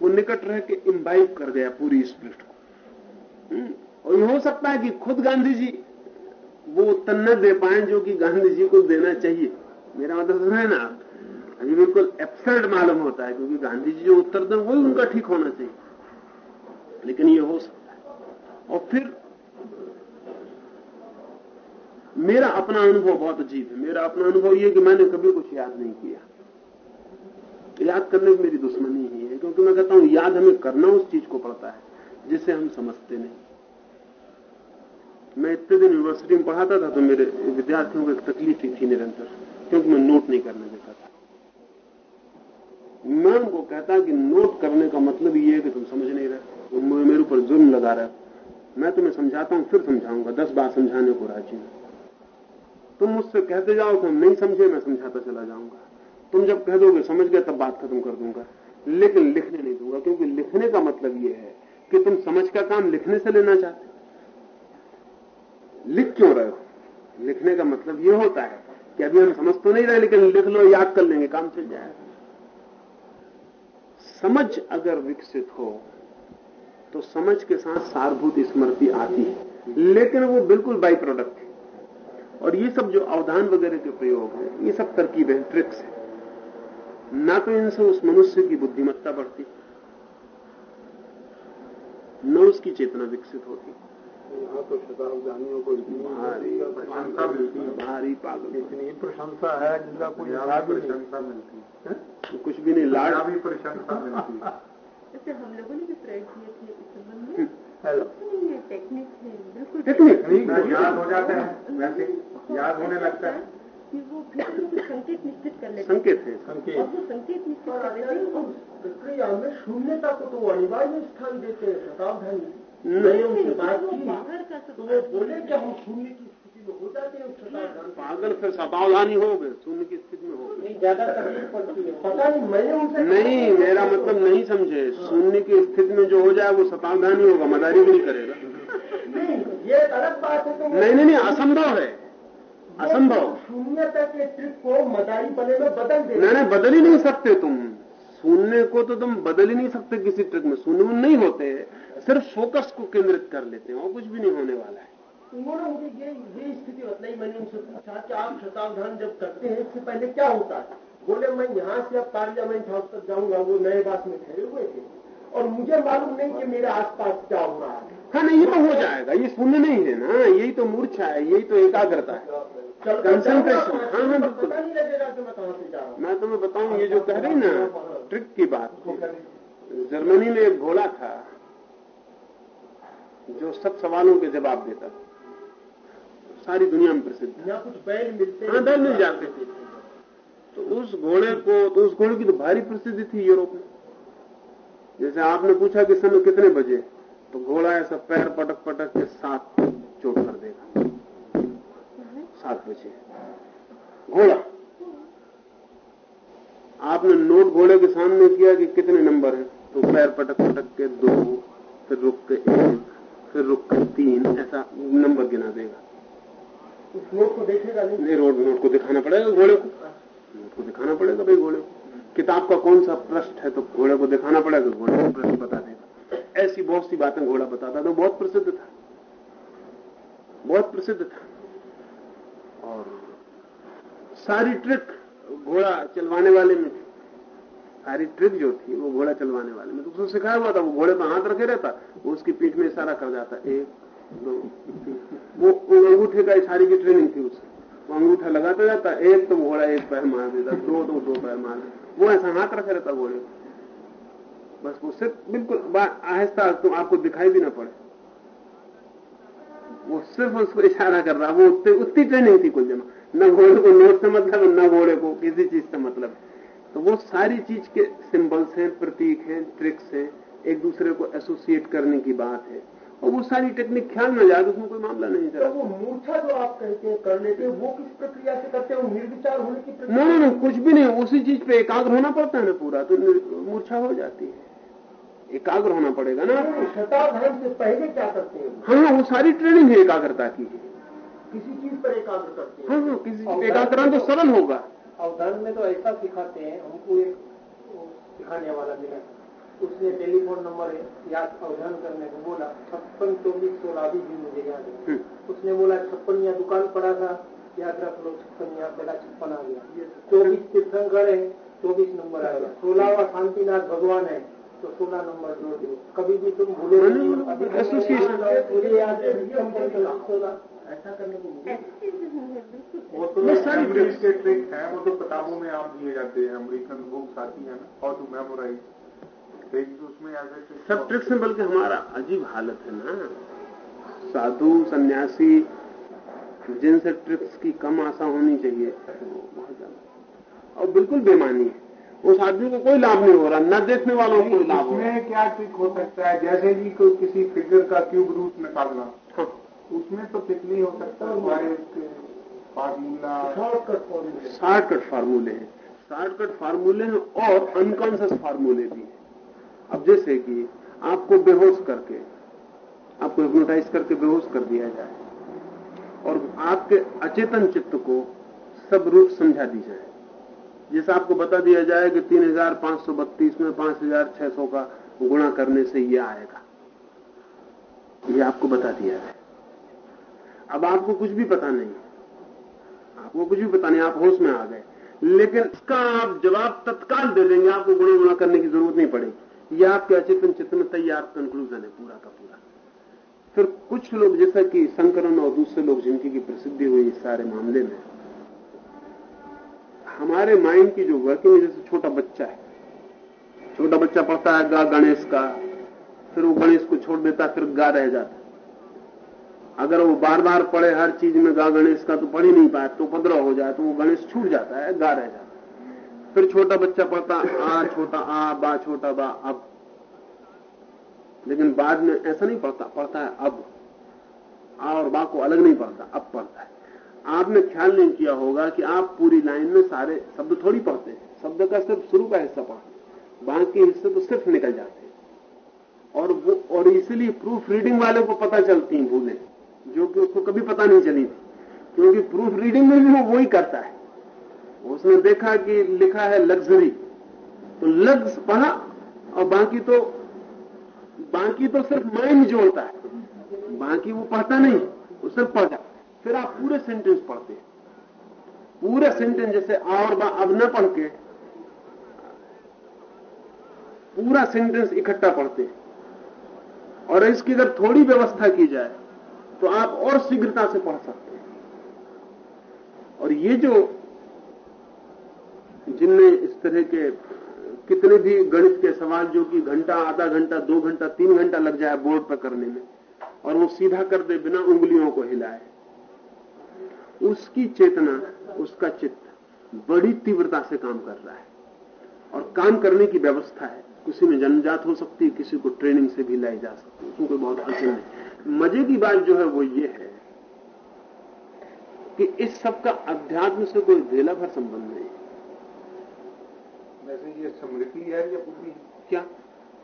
वो निकट रह के इम्बाइब कर गया पूरी स्प्रिट को। हम्म, और ये हो सकता है कि खुद गांधी जी वो न दे पाए जो कि गांधी जी को देना चाहिए। मेरा मतलब है ना अभी बिल्कुल एब्सर्ड मालूम होता है क्योंकि गांधी जी जो उत्तर दें वही उनका ठीक होना चाहिए। लेकिन ये हो सकता है। और फिर मेरा अपना अनुभव बहुत अजीब है। मेरा अपना अनुभव यह कि मैंने कभी कुछ याद नहीं किया। याद करने की मेरी दुश्मनी ही है, क्योंकि मैं कहता हूँ, याद हमें करना उस चीज़ को पड़ता है, जिसे हम समझते नहीं। मैं इतने दिन यूनिवर्सिटी में पढ़ाता था तो मेरे विद्यार्थियों को एक तकलीफ़ थी निरंतर, क्योंकि मैं नोट नहीं करने देता था। मैं उनको कहता कि नोट करने का मतलब ये है कि तुम समझ नहीं रहे मेरे ऊपर जुर्म लगा रहे मैं तुम्हें समझाता हूँ, फिर समझाऊँगा, दस बार समझाने को राज़ी हूँ। तुम मुझसे कहते जाओ हम नहीं समझे, मैं समझाता चला जाऊँगा। तुम जब कह दोगे, समझ गए, तब बात खत्म कर दूँगा। लेकिन लिखने नहीं दूँगा, क्योंकि लिखने का मतलब यह है कि तुम समझ का काम लिखने से लेना चाहते लिख क्यों रहे हो? लिखने का मतलब यह होता है कि अभी हम समझ तो नहीं रहे, लेकिन लिख लो, याद कर लेंगे, काम चल जाएगा समझ अगर विकसित हो तो समझ के साथ सारभूत स्मृति आती है। लेकिन वो बिल्कुल बाई प्रोडक्ट और ये सब जो अवधान वगैरह के प्रयोग हैं ये सब तरकीबें ट्रिक्स हैं। ना तो इनसे उस मनुष्य की बुद्धिमत्ता बढ़ती न उसकी चेतना विकसित होती। यहाँ तो शताब्दानियों को इतनी भारी प्रशंसा मिलती है। भारी पागल इतनी प्रशंसा है जिसका कोई प्रशंसा मिलती है। कुछ भी नहीं लाड। भी प्रशंसा मिलती है। हम लोगों ने भी प्रयोग किए थे इस संबंध में। हेलो। ये टेक्निक है बिल्कुल टेक्निक? याद हो जाते हैं वैसे। याद होने लगता है? कि वो में संकेत निश्चित कर लेते संकेत है और संकेत वो संकेत। निश्चित कर लेते हैं। प्रक्रिया में शून्यता को तो अनिवार्य स्थान देते हैं। मैंने उनसे बात की बाहर का। तो वो बोले कि हम शून्य की स्थिति में हो जाते हैं पागल फिर सावधानी हो गए शून्य की स्थिति में हो गए। ज़्यादा तकलीफ़ पड़ती है। पता नहीं मैंने उनसे नहीं मेरा मतलब नहीं समझे। शून्य की स्थिति में जो हो जाए वो सावधानी होगा मदारी भी नहीं करेगा। नहीं ये अलग बात है कि नहीं नहीं नहीं असंभव है। असंभव। शून्यता के ट्रिक को मदारी बने में बदल दे। नहीं बदल ही नहीं सकते तुम। शून्य को तो तुम बदल ही नहीं सकते किसी ट्रिक में। शून्य में नहीं होते। सिर्फ़ फोकस को केंद्रित कर लेते हैं और कुछ भी नहीं होने वाला है। उन्होंने मुझे ये ये स्थिति बताई मैंने उनसे पूछा कि आप शताब्दान जब करते हैं इससे पहले क्या होता है? बोले मैं यहाँ से अब पार्लियामेंट हाउस तक जाऊँगा। वो नए बात में ठहरे हुए थे। और मुझे मालूम नहीं कि मेरे आसपास क्या हो रहा है। हाँ नहीं ये तो हो जाएगा। ये शून्य नहीं है ना। यही तो मूर्छा है। यही तो एकाग्रता है। चल हाँ, हाँ, बिल्कुल। कि मैं हूँ तुम्हें बताऊँ ये जो कह रही ना ट्रिक की बात जर्मनी में एक घोड़ा था जो सब सवालों के जवाब देता था। सारी दुनिया में प्रसिद्ध है यहाँ कुछ बैल मिलते हाँ, बैल मिल जाते थे। तो उस घोड़े को तो उस घोड़े की तो भारी प्रसिद्धि थी यूरोप में। जैसे आपने पूछा कि समय कितने बजे तो घोड़ा ऐसा पैर पटक पटक के सात चोट कर देगा सात बजे घोड़ा आपने नोट घोड़े के सामने किया कि कितने नंबर है तो पैर पटक पटक के दो फिर रुक के एक फिर रुक के तीन ऐसा नंबर गिना देगा। उस नोट को देखेगा नहीं? नहीं रोड नोट को दिखाना पड़ेगा घोड़े को। नोट को दिखाना पड़ेगा भाई घोड़े को। किताब का कौन सा पृष्ठ है तो घोड़े को दिखाना पड़ेगा घोड़े को पृष्ठ बता देगा। ऐसी बहुत सी बातें घोड़ा बताता तो बहुत प्रसिद्ध था। बहुत प्रसिद्ध था। और सारी ट्रिक घोड़ा चलवाने वाले में थी। सारी ट्रिक जो थी, वो घोड़ा चलवाने वाले। में तो उसको सिखाया हुआ था, वो घोड़े पर हाथ रखे रहता, वो उसकी पीठ में इशारा कर जाता, एक, दो, वो अंगूठे का इशारे की ट्रेनिंग थी उसकी। वो अंगूठा लगाता जाता, एक तो घोड़ा एक पैर मार देता, दो तो दो पैर मार देता। वो ऐसा हाथ रखे रहता घोड़े बस वो सिर्फ़, बिल्कुल आहिस्ता तो आपको दिखाई भी ना पड़े। वो सिर्फ़ उसको इशारा कर रहा, वो उतनी ट्रेनिंग थी कुल जमा न घोड़े को नोट से मतलब न घोड़े को किसी चीज़ से मतलब। है। तो वो सारी चीज़ के सिंबल्स हैं प्रतीक हैं ट्रिक्स हैं एक दूसरे को एसोसिएट करने की बात है। और वो सारी टेक्निक ख्याल में जाए तो उसमें कोई मामला नहीं तो वो मूर्छा जो आप कहते हैं कर लेते हैं वो किस प्रक्रिया से करते हैं? वो निर्विचार होने की प्रक्रिया नहीं नहीं कुछ भी नहीं उसी चीज़ पे एकाग्र होना पड़ता है ना पूरा तो मूर्छा हो जाती है। एकाग्र होना पड़ेगा ना। शताधान से पहले क्या करते हैं? हाँ हाँ वो सारी ट्रेनिंग है एकाग्रता की किसी चीज़ पर एकाग्र करते हैं। हाँ हाँ किसी एकाग्रता तो सरल होगा। अवधान में तो ऐसा सिखाते हैं हमको एक सिखाने वाला मिला। उसने टेलीफोन नंबर याद अवधान करने को बोला छप्पन चौबीस सोलह अभी भी मुझे याद है। हम्म। उसने बोला छप्पन या दुकान पड़ा था याद रख लो छप्पन या पहला छप्पन आ गया। चौबीस तीर्थंकर है चौबीस नंबर आएगा सोलहवा शांतिनाथ भगवान है तो सोलह नंबर जोड़ दो। कभी भी तुम भूले association- मुझे याद है सोलह। ऐसा करने को हैं? वो तो के ट्रिक हैं वो तो किताबों में आप दिए जाते हैं अमेरिकन बुक्स आती है ना और टू मेमोराइज एक तो उसमें ऐसे सब ट्रिक्स में बल्कि हमारा अजीब हालत है ना। साधु सन्यासी जिनसे ट्रिक्स की कम आशा होनी चाहिए बहुत ज़्यादा। और बिल्कुल बेमानी है। उस आदमी को कोई लाभ नहीं हो रहा न देखने वालों को लाभ हो रहा। उसमें क्या ट्रिक हो सकता है? जैसे कि कोई किसी फिगर का क्यूब रूट निकालना। उसमें तो नहीं हो सकता हमारे फार्मूला शॉर्टकट फॉर्मूले शॉर्टकट फार्मूले हैं। शॉर्टकट फार्मूले हैं और अनकॉन्सियस फार्मूले भी हैं। अब जैसे कि आपको बेहोश करके आपको हिप्नोटाइज करके बेहोश कर दिया जाए और आपके अचेतन चित्त को सब रूप समझा दी जाए। जैसे आपको बता दिया जाए कि तीन हज़ार पाँच सौ बत्तीस में पाँच हज़ार छह सौ का गुणा करने से यह आएगा। ये आपको बता दिया है अब आपको कुछ भी पता नहीं। आपको कुछ भी पता नहीं, आप होश में आ गए। लेकिन इसका आप जवाब तत्काल दे देंगे, आपको गुणा गुणा करने की ज़रूरत नहीं पड़ेगी। यह आपके अचेतन चित्र में तैयार कंक्लूजन है पूरा का पूरा। फिर कुछ लोग, जैसा कि शंकरन और दूसरे लोग, जिनकी की प्रसिद्धि हुई इस सारे मामले में, हमारे माइंड की जो वर्किंग है, जैसे छोटा बच्चा है। छोटा बच्चा पढ़ता है गा गणेश का, फिर वो गणेश को छोड़ देता फिर गा रह जाता अगर वो बार बार पढ़े हर चीज़ में गा गणेश का तो पढ़ ही नहीं पाए तो उपद्रव हो जाए तो वो गणेश छूट जाता है, गा रह जाता है। फिर छोटा बच्चा पढ़ता, आ छोटा, आ, बा छोटा, बा, अब। लेकिन बाद में ऐसा नहीं पढ़ता पढ़ता है अब। आ और बा को अलग नहीं पढ़ता, अब पढ़ता है। आपने ख्याल नहीं किया होगा कि आप पूरी लाइन में सारे शब्द थोड़ी पढ़ते हैं। शब्द का सिर्फ़ शुरू का हिस्सा पढ़ते बाकी हिस्से तो सिर्फ़ निकल जाते हैं। और वो, और इसीलिए प्रूफ रीडिंग वाले को पता चलती हैं भूलें। जो कि उसको कभी पता नहीं चली थी। क्योंकि प्रूफ रीडिंग में भी वो वही करता है। उसने देखा कि लिखा है लग्जरी तो लग्स पढ़ा, और बाकी तो बाकी तो सिर्फ़ माइंड जोड़ता है। बाकी वो पढ़ता नहीं वो सिर्फ़ पढ़। जाता फिर आप पूरे सेंटेंस पढ़ते हैं। पूरे सेंटेंस जैसे और बा अब न पढ़ के, पूरा सेंटेंस इकट्ठा पढ़ते हैं। और इसकी अगर थोड़ी व्यवस्था की जाए तो आप और शीघ्रता से पढ़ सकते हैं। और ये जो जिनने इस तरह के कितने भी गणित के सवाल, जो कि घंटा, आधा घंटा, दो घंटा, तीन घंटा लग जाए बोर्ड पर करने में, और वो सीधा कर दे बिना उंगलियों को हिलाए, उसकी चेतना, उसका चित्त बड़ी तीव्रता से काम कर रहा है। और काम करने की व्यवस्था है। किसी में जन्मजात हो सकती है, किसी को ट्रेनिंग से भी लाई जा सकती है। उसमें कोई बहुत अड़चन नहीं। मज़े की बात जो है वो ये है कि इस सब का अध्यात्म से कोई धेला भर संबंध नहीं है। वैसे ये स्मृति है या बुद्धि? क्या?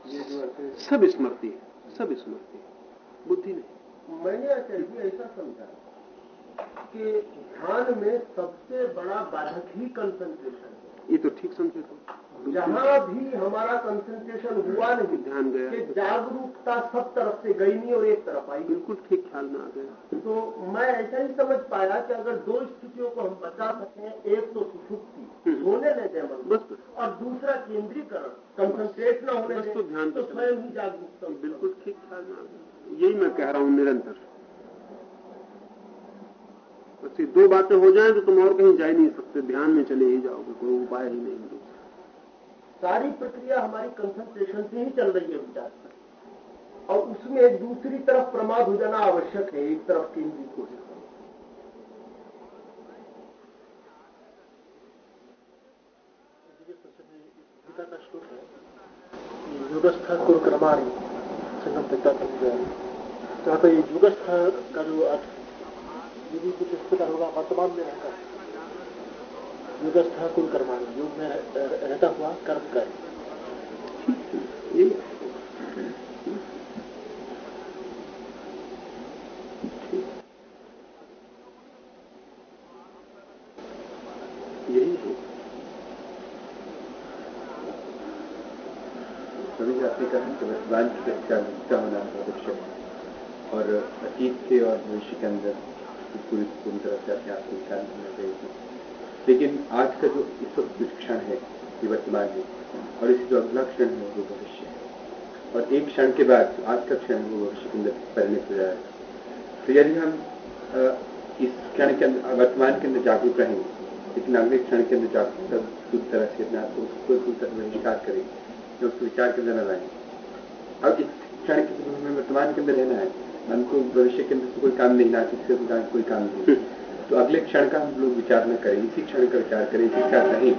ये जो सब स्मृति है सब स्मृति है। बुद्धि नहीं। मैंने आचार्य ऐसा समझा कि ध्यान में सबसे बड़ा बाधक ही कंसंट्रेशन है। ये तो ठीक समझे तो जहाँ भी हमारा कंसंट्रेशन हुआ नहीं ध्यान गया। कि जागरूकता सब तरफ़ से गई नहीं और एक तरफ़ आई बिल्कुल ठीक ख्याल में आ गया। तो मैं ऐसा ही समझ पाया कि अगर दो स्थितियों को हम बचा सकें एक तो हम्म। होने न दें मन बस और दूसरा केंद्रीकरण कंसंट्रेट न होने बस तो ध्यान तो स्वयं ही जागरूकता बिल्कुल ठीक ख्याल में आ गया। यही मैं कह रहा हूँ निरंतर। बस दो बातें हो जाए तो तुम और कहीं जा ही नहीं सकते। ध्यान में चले ही जाओगे कोई उपाय ही नहीं। सारी प्रक्रिया हमारी कंसंट्रेशन से ही चल रही है विचार और उसमें दूसरी तरफ़ प्रमाद हो जाना आवश्यक है, एक तरफ़ केंद्रीय गीता का श्लोक है कि युगस्थ कुरु संगम तक तो का जो अर्थ ये भी कुछ प्रकार होगा, वर्तमान में रहता है। युगस्थ कुल कर्माणी युग में रहता हुआ कर्म कर और अतीत के और भविष्य के अंदर पूरी पूरी तरह से अपने आप को ख्याल करना चाहिए लेकिन आज का जो इस वक्त जो क्षण है, ये वर्तमान है, और इस जो अगला क्षण है, वो भविष्य है। और एक क्षण के बाद, आज का क्षण वो भविष्य के अंदर परिणत हो जाएगा। तो यदि हम इस क्षण के अंदर, वर्तमान के अंदर जागरूक रहें लेकिन अगले क्षण के अंदर जागरूकता पूरी तरह से अपने आप को उसको पूरी तरह बहिष्कार करें या उसको विचार के अंदर न लाएँ। अब इस क्षण के हमें वर्तमान के अंदर रहना है। हमको भविष्य के अंदर से कोई काम नहीं, ना किसी कोई काम नहीं। तो अगले क्षण का हम लोग विचार न करें इसी क्षण का विचार करें इसी क्षण नहीं।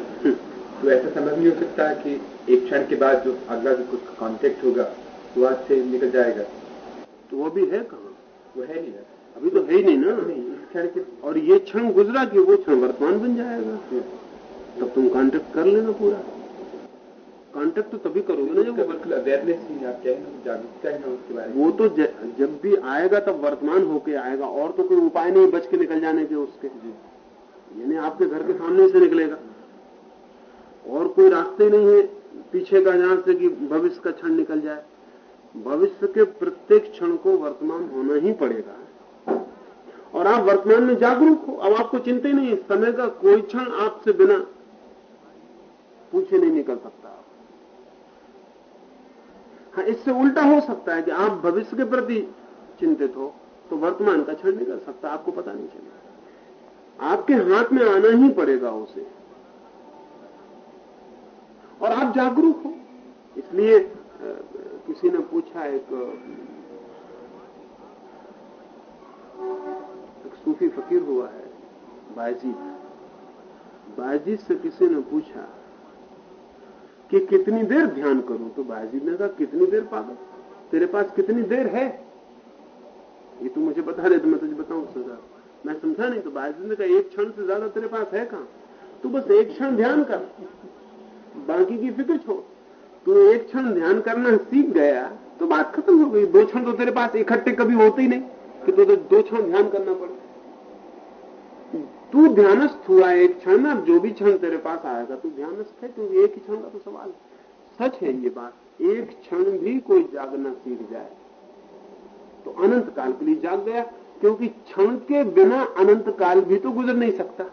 तो ऐसा संभव नहीं हो सकता कि एक क्षण के बाद जो अगला जो कुछ कॉन्टेक्ट होगा वो आज से निकल जाएगा। तो वो भी है कहाँ? वो है नहीं अभी तो है ही नहीं ना। नहीं इस क्षण के और ये क्षण गुजरा कि वो क्षण वर्तमान बन जाएगा? तब तुम कॉन्टेक्ट कर लेना पूरा। कांटेक्ट तो तभी करोगे ना जब वो बिल्कुल अवेयरनेस ही आप कहें जागरूकता है ना उसके बारे में। वो तो ज, जब भी आएगा तब वर्तमान होके आएगा और तो कोई उपाय नहीं बच के निकल जाने के उसके। यानी आपके घर के सामने से निकलेगा। और कोई रास्ते नहीं है पीछे का जहाँ से कि भविष्य का क्षण निकल जाए। भविष्य के प्रत्येक क्षण को वर्तमान होना ही पड़ेगा। और आप वर्तमान में जागरूक हो। अब आपको चिंता ही नहीं है समय का कोई क्षण आपसे बिना पूछे नहीं निकल सकता। हाँ इससे उल्टा हो सकता है कि आप भविष्य के प्रति चिंतित हो तो वर्तमान का क्षण नहीं कर सकता आपको पता नहीं चलेगा। आपके हाथ में आना ही पड़ेगा उसे। और आप जागरूक हो। इसलिए किसी ने पूछा एक एक सूफी फकीर हुआ है बायजीत बायजीत से किसी ने पूछा कि कितनी देर ध्यान करूँ? तो बायजीत ने कहा, कितनी देर पागल? तेरे पास कितनी देर है? ये तू मुझे बता दे तो मैं तुझे बताऊँ ज़्यादा मैं समझा नहीं तो बाजी ने कहा, एक क्षण से ज़्यादा तेरे पास है कहाँ? तू बस एक क्षण ध्यान कर। बाकी की फ़िक्र छोड़। तू एक क्षण ध्यान करना सीख गया तो बात खत्म हो गई। दो क्षण तो तेरे पास इकट्ठे कभी होते ही नहीं, कि तुझे तो दो क्षण ध्यान करना पड़े। तू ध्यानस्थ हुआ, एक क्षण में अब जो भी क्षण तेरे पास आएगा, तू ध्यानस्थ है, क्योंकि एक ही क्षण का तो सवाल है। सच है ये बात, एक क्षण भी कोई जागना सीख जाए। तो अनंत काल के लिए जाग गया, क्योंकि क्षण के बिना अनंत काल भी तो गुजर नहीं सकता।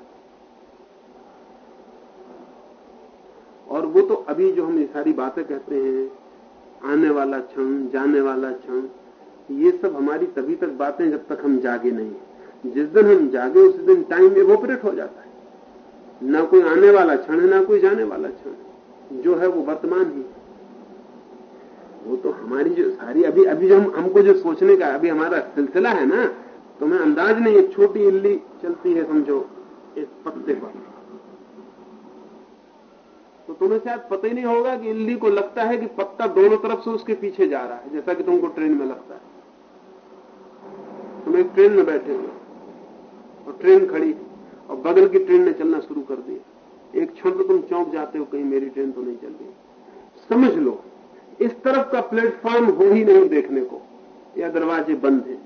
और वो तो अभी जो हम ये सारी बातें कहते हैं, आने वाला क्षण, जाने वाला क्षण, ये सब हमारी तभी तक बातें जब तक हम जागे नहीं। जिस दिन हम जागे, उस दिन टाइम एवोपरेट हो जाता है। ना कोई आने वाला क्षण है, ना कोई जाने वाला क्षण जो है वो वर्तमान ही। वो तो हमारी जो सारी, अभी अभी जो हम, हमको जो सोचने का, अभी हमारा सिलसिला है ना तो मैं अंदाज नहीं, एक छोटी इल्ली चलती है, समझो, एक पत्ते पर। तो तुम्हें शायद पता ही नहीं होगा कि इल्ली को लगता है कि पत्ता दोनों तरफ़ से उसके पीछे जा रहा है, जैसा कि तुमको ट्रेन में लगता है। तुम एक ट्रेन में बैठे हो। और ट्रेन खड़ी और बगल की ट्रेन ने चलना शुरू कर दिया। एक क्षण तो तुम चौंक जाते हो, कहीं मेरी ट्रेन तो नहीं चल रही। समझ लो, इस तरफ़ का प्लेटफॉर्म हो ही नहीं देखने को। या दरवाजे बंद है।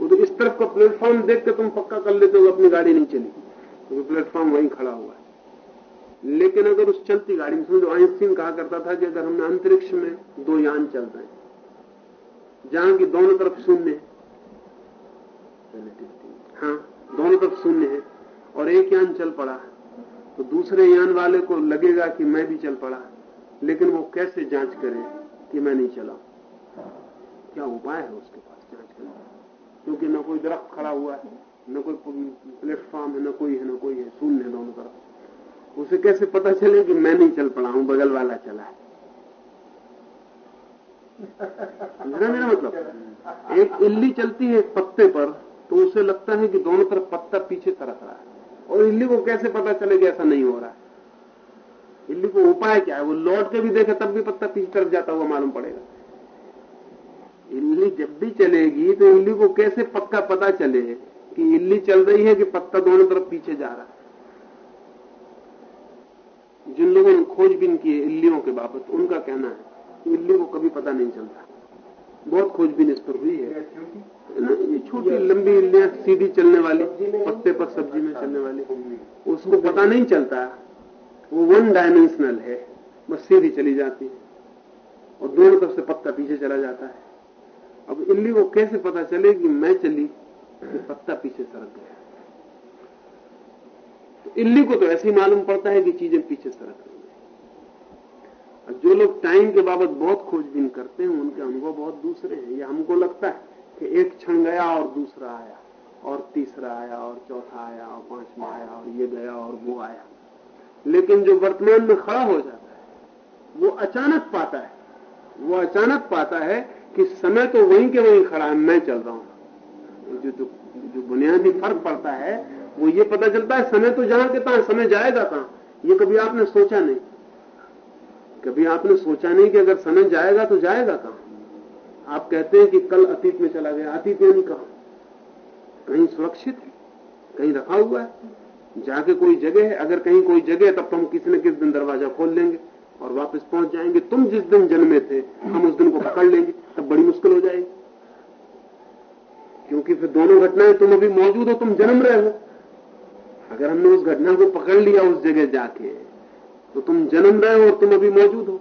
वो तो इस तरफ़ का प्लेटफॉर्म देख के तुम पक्का कर लेते हो अपनी गाड़ी नहीं चली। क्योंकि प्लेटफॉर्म वहीं खड़ा हुआ है। लेकिन अगर उस चलती गाड़ी में समझो आइंस्टीन कहा करता था कि अगर हमने अंतरिक्ष में दो यान चल रहे हैं, जहाँ की दोनों तरफ़ शून्य है हाँ। दोनों तरफ़ शून्य है और एक यान चल पड़ा तो दूसरे यान वाले को लगेगा कि मैं भी चल पड़ा लेकिन वो कैसे जाँच करे कि मैं नहीं चला? क्या उपाय है उसके पास जाँच करने का? क्योंकि न कोई दरख्त खड़ा हुआ है न कोई प्लेटफॉर्म है न कोई है न कोई है शून्य है दोनों तरफ़। उसे कैसे पता चले कि मैं नहीं चल पड़ा हूँ बगल वाला चला है? मेरा मतलब? एक इल्ली चलती है पत्ते पर तो उसे लगता है कि दोनों तरफ़ पत्ता पीछे सरक रहा है। और इल्ली को कैसे पता चले कि ऐसा नहीं हो रहा है? इल्ली को उपाय क्या है? वो लौट के भी देखे, तब भी पत्ता पीछे तरफ़ जाता हुआ मालूम पड़ेगा। इल्ली जब भी चलेगी तो इल्ली को कैसे पक्का पता चले कि इल्ली चल रही है कि पत्ता दोनों तरफ़ पीछे जा रहा है? जिन लोगों ने खोजबीन की है इल्लियों के बाबत, उनका कहना है कि इल्ली को कभी पता नहीं चलता। बहुत खोजबीन इस पर हुई है। ना ये छोटी लंबी इल्लियाँ सीधी चलने वाली पत्ते पर सब्ज़ी में चलने वाली। उसको पता नहीं चलता वो वन डायमेंशनल है बस सीधी चली जाती है। और दोनों तरफ़ से पत्ता पीछे चला जाता है। अब इल्ली को कैसे पता चले कि मैं चली कि पत्ता पीछे सरक गया? तो इल्ली को तो ऐसे ही मालूम पड़ता है कि चीज़ें पीछे सरक जो लोग टाइम के बाबत बहुत खोजबीन करते हैं उनके अनुभव बहुत दूसरे हैं। या हमको लगता है कि एक क्षण गया और दूसरा आया और तीसरा आया और चौथा आया और पांचवा आया और ये गया और वो आया। लेकिन जो वर्तमान में खड़ा हो जाता है वो अचानक पाता है। वो अचानक पाता है कि समय तो वहीं के वहीं खड़ा है मैं चल रहा हूँ। जो जो, जो बुनियादी फ़र्क पड़ता है वो ये पता चलता है समय तो जहाँ के तहां समय जाएगा कहाँ? ये कभी आपने सोचा नहीं। कभी आपने सोचा नहीं कि अगर समय जाएगा तो जाएगा कहाँ? आप कहते हैं कि कल अतीत में चला गया, अतीत यानी कहा? कहीं सुरक्षित है, कहीं रखा हुआ है, जाके कोई जगह है, अगर कहीं कोई जगह है, तब तो हम किसी न किसी दिन दरवाज़ा खोल लेंगे और वापस पहुँच जाएँगे। तुम जिस दिन जन्मे थे, हम उस दिन को पकड़ लेंगे, तब बड़ी मुश्किल हो जाएगी। क्योंकि फिर दोनों घटनाएँ तुम अभी मौजूद हो, तुम जन्म रहे हो। अगर हमने उस घटना को पकड़ लिया, उस जगह जाके तो तुम जन्म रहे हो और तुम अभी मौजूद हो।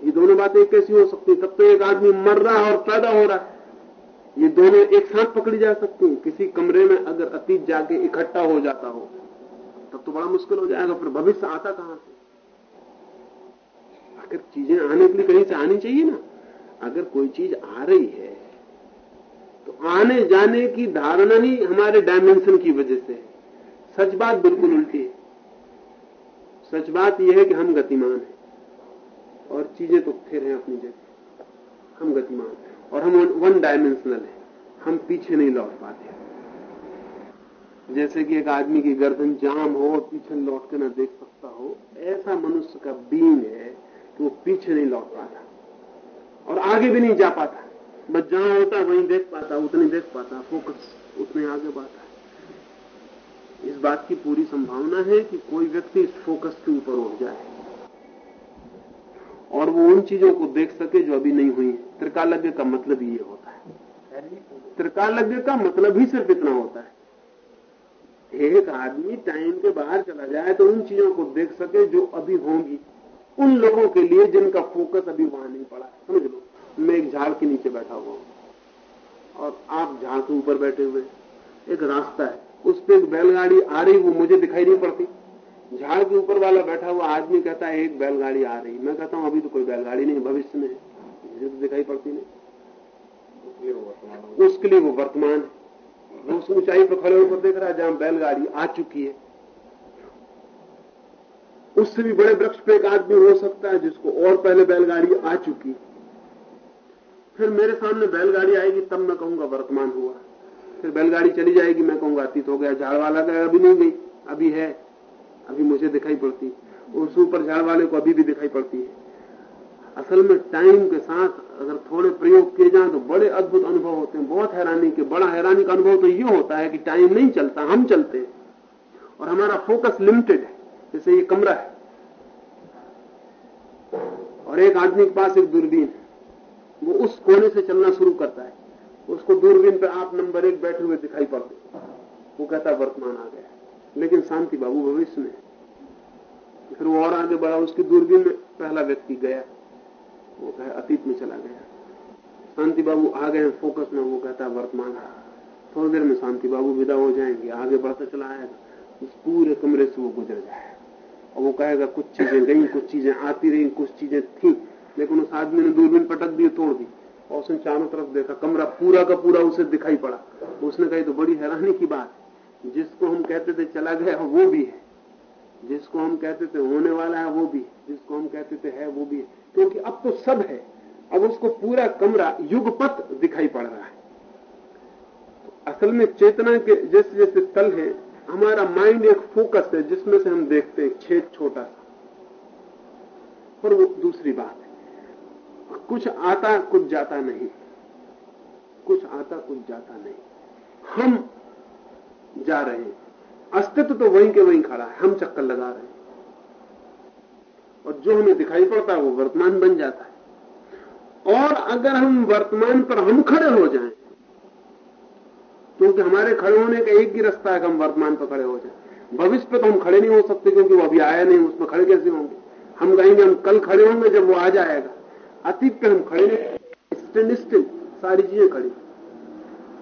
ये दोनों बातें कैसी हो सकती तब तो एक आदमी मर रहा है और पैदा हो रहा है। ये दोनों एक साथ पकड़ी जा सकती हैं। किसी कमरे में अगर अतीत जाके इकट्ठा हो जाता हो, तब तो बड़ा मुश्किल हो जाएगा फिर भविष्य आता कहाँ से? आखिर चीज़ें आने के लिए कहीं से आनी चाहिए ना? अगर कोई चीज़ आ रही है तो आने जाने की धारणा नहीं हमारे डायमेंशन की वजह से सच बात बिल्कुल उल्टी है। सच बात यह है कि हम गतिमान हैं। और चीज़ें तो स्थिर हैं अपनी जगह। हम गतिमान हैं। और हम वन डायमेंशनल है। हम पीछे नहीं लौट पाते जैसे कि एक आदमी की गर्दन जाम हो और पीछे लौट के ना देख सकता हो, ऐसा मनुष्य का बीन है कि वो पीछे नहीं लौट पाता। और आगे भी नहीं जा पाता। बस जहाँ होता, वहीं देख पाता, उतनी देख पाता फोकस उतने आगे पाता इस बात की पूरी संभावना है कि कोई व्यक्ति इस फोकस के ऊपर उठ जाए। और वो उन चीज़ों को देख सके जो अभी नहीं हुई त्रिकालज्ञ का मतलब ये होता है। त्रिकालज्ञ का मतलब ही सिर्फ़ इतना होता है। एक आदमी टाइम के बाहर चला जाए तो उन चीज़ों को देख सके जो अभी होंगी। उन लोगों के लिए जिनका फोकस अभी वहाँ नहीं पड़ा। समझ लो, मैं एक झाड़ के नीचे बैठा हुआ हूँ। और आप झाड़ के ऊपर बैठे हुए एक रास्ता है। उस पर एक बैलगाड़ी आ रही वो मुझे दिखाई नहीं पड़ती। झाड़ के ऊपर वाला बैठा हुआ आदमी कहता है एक बैलगाड़ी आ रही। मैं कहता हूँ अभी तो कोई बैलगाड़ी नहीं भविष्य में है। मुझे तो दिखाई पड़ती नहीं। उसके लिए वो वर्तमान है। वो उस ऊंचाई पर खड़े होकर देख रहा है जहाँ बैलगाड़ी आ चुकी है। उससे भी बड़े वृक्ष पे एक आदमी हो सकता है जिसको और पहले बैलगाड़ी आ चुकी। फिर मेरे सामने बैलगाड़ी आएगी तब मैं कहूँगा वर्तमान हुआ फिर बैलगाड़ी चली जाएगी, मैं कहूँगा, अतीत हो गया झाड़ वाला गया अभी नहीं गई, अभी है, अभी मुझे दिखाई पड़ती उस ऊपर झाड़ वाले को अभी भी दिखाई पड़ती है। असल में टाइम के साथ अगर थोड़े प्रयोग किए जाए तो बड़े अद्भुत अनुभव होते हैं। बहुत हैरानी के, बड़ा हैरानी का अनुभव तो ये होता है कि टाइम नहीं चलता, हम चलते हैं। और हमारा फोकस लिमिटेड है, जैसे ये कमरा है। और एक आदमी के पास एक दूरबीन है, वो उस कोने से चलना शुरू करता है। उसको दूरबीन पे आप नंबर एक बैठे हुए दिखाई पड़ते। वो कहता, वर्तमान आ गया। लेकिन शांति बाबू, भविष्य में। फिर वो और आगे बढ़ा, उसकी दूरबीन में पहला व्यक्ति गया। वो कहे, अतीत में चला गया। शांति बाबू आ गए फोकस में। वो कहता, वर्तमान थोड़ी देर में शांति बाबू विदा हो जाएँगे। आगे बढ़ता चला आएगा। उस पूरे कमरे से वो गुजर जाए और वो कहेगा, कुछ चीज़ें गई, कुछ चीज़ें आती रही, कुछ चीज़ें थी। लेकिन उस आदमी ने दूरबीन पटक दी, तोड़ दी। और उसने चारों तरफ़ देखा, कमरा पूरा का पूरा उसे दिखाई पड़ा। उसने कही तो बड़ी हैरानी की बात है। जिसको हम कहते थे चला गया वो भी है। जिसको हम कहते थे होने वाला है, वो भी जिसको हम कहते थे है, वो भी है। क्योंकि अब तो सब है। अब उसको पूरा कमरा युगपत दिखाई पड़ रहा है। तो असल में चेतना के जैसे जैसे तल है, हमारा माइंड एक फोकस है, जिसमें से हम देखते हैं, छेद छोटा सा। और वो दूसरी बात है। कुछ आता, कुछ जाता नहीं। कुछ आता, कुछ जाता नहीं। हम जा रहे हैं। अस्तित्व तो वहीं के वहीं खड़ा है। हम चक्कर लगा रहे हैं। और जो हमें दिखाई पड़ता है, वो वर्तमान बन जाता है। और अगर हम वर्तमान पर हम खड़े हो जाएँ, क्योंकि हमारे खड़े होने का एक ही रास्ता है कि हम वर्तमान पर खड़े हो जाए। भविष्य पर तो हम खड़े नहीं हो सकते, क्योंकि वो अभी आया नहीं, उसमें खड़े कैसे होंगे? हम कहेंगे, हम कल खड़े होंगे जब वो आ जाएगा। अतीत पे हम खड़े स्टैंड स्टिल सारी चीज़ें खड़ी।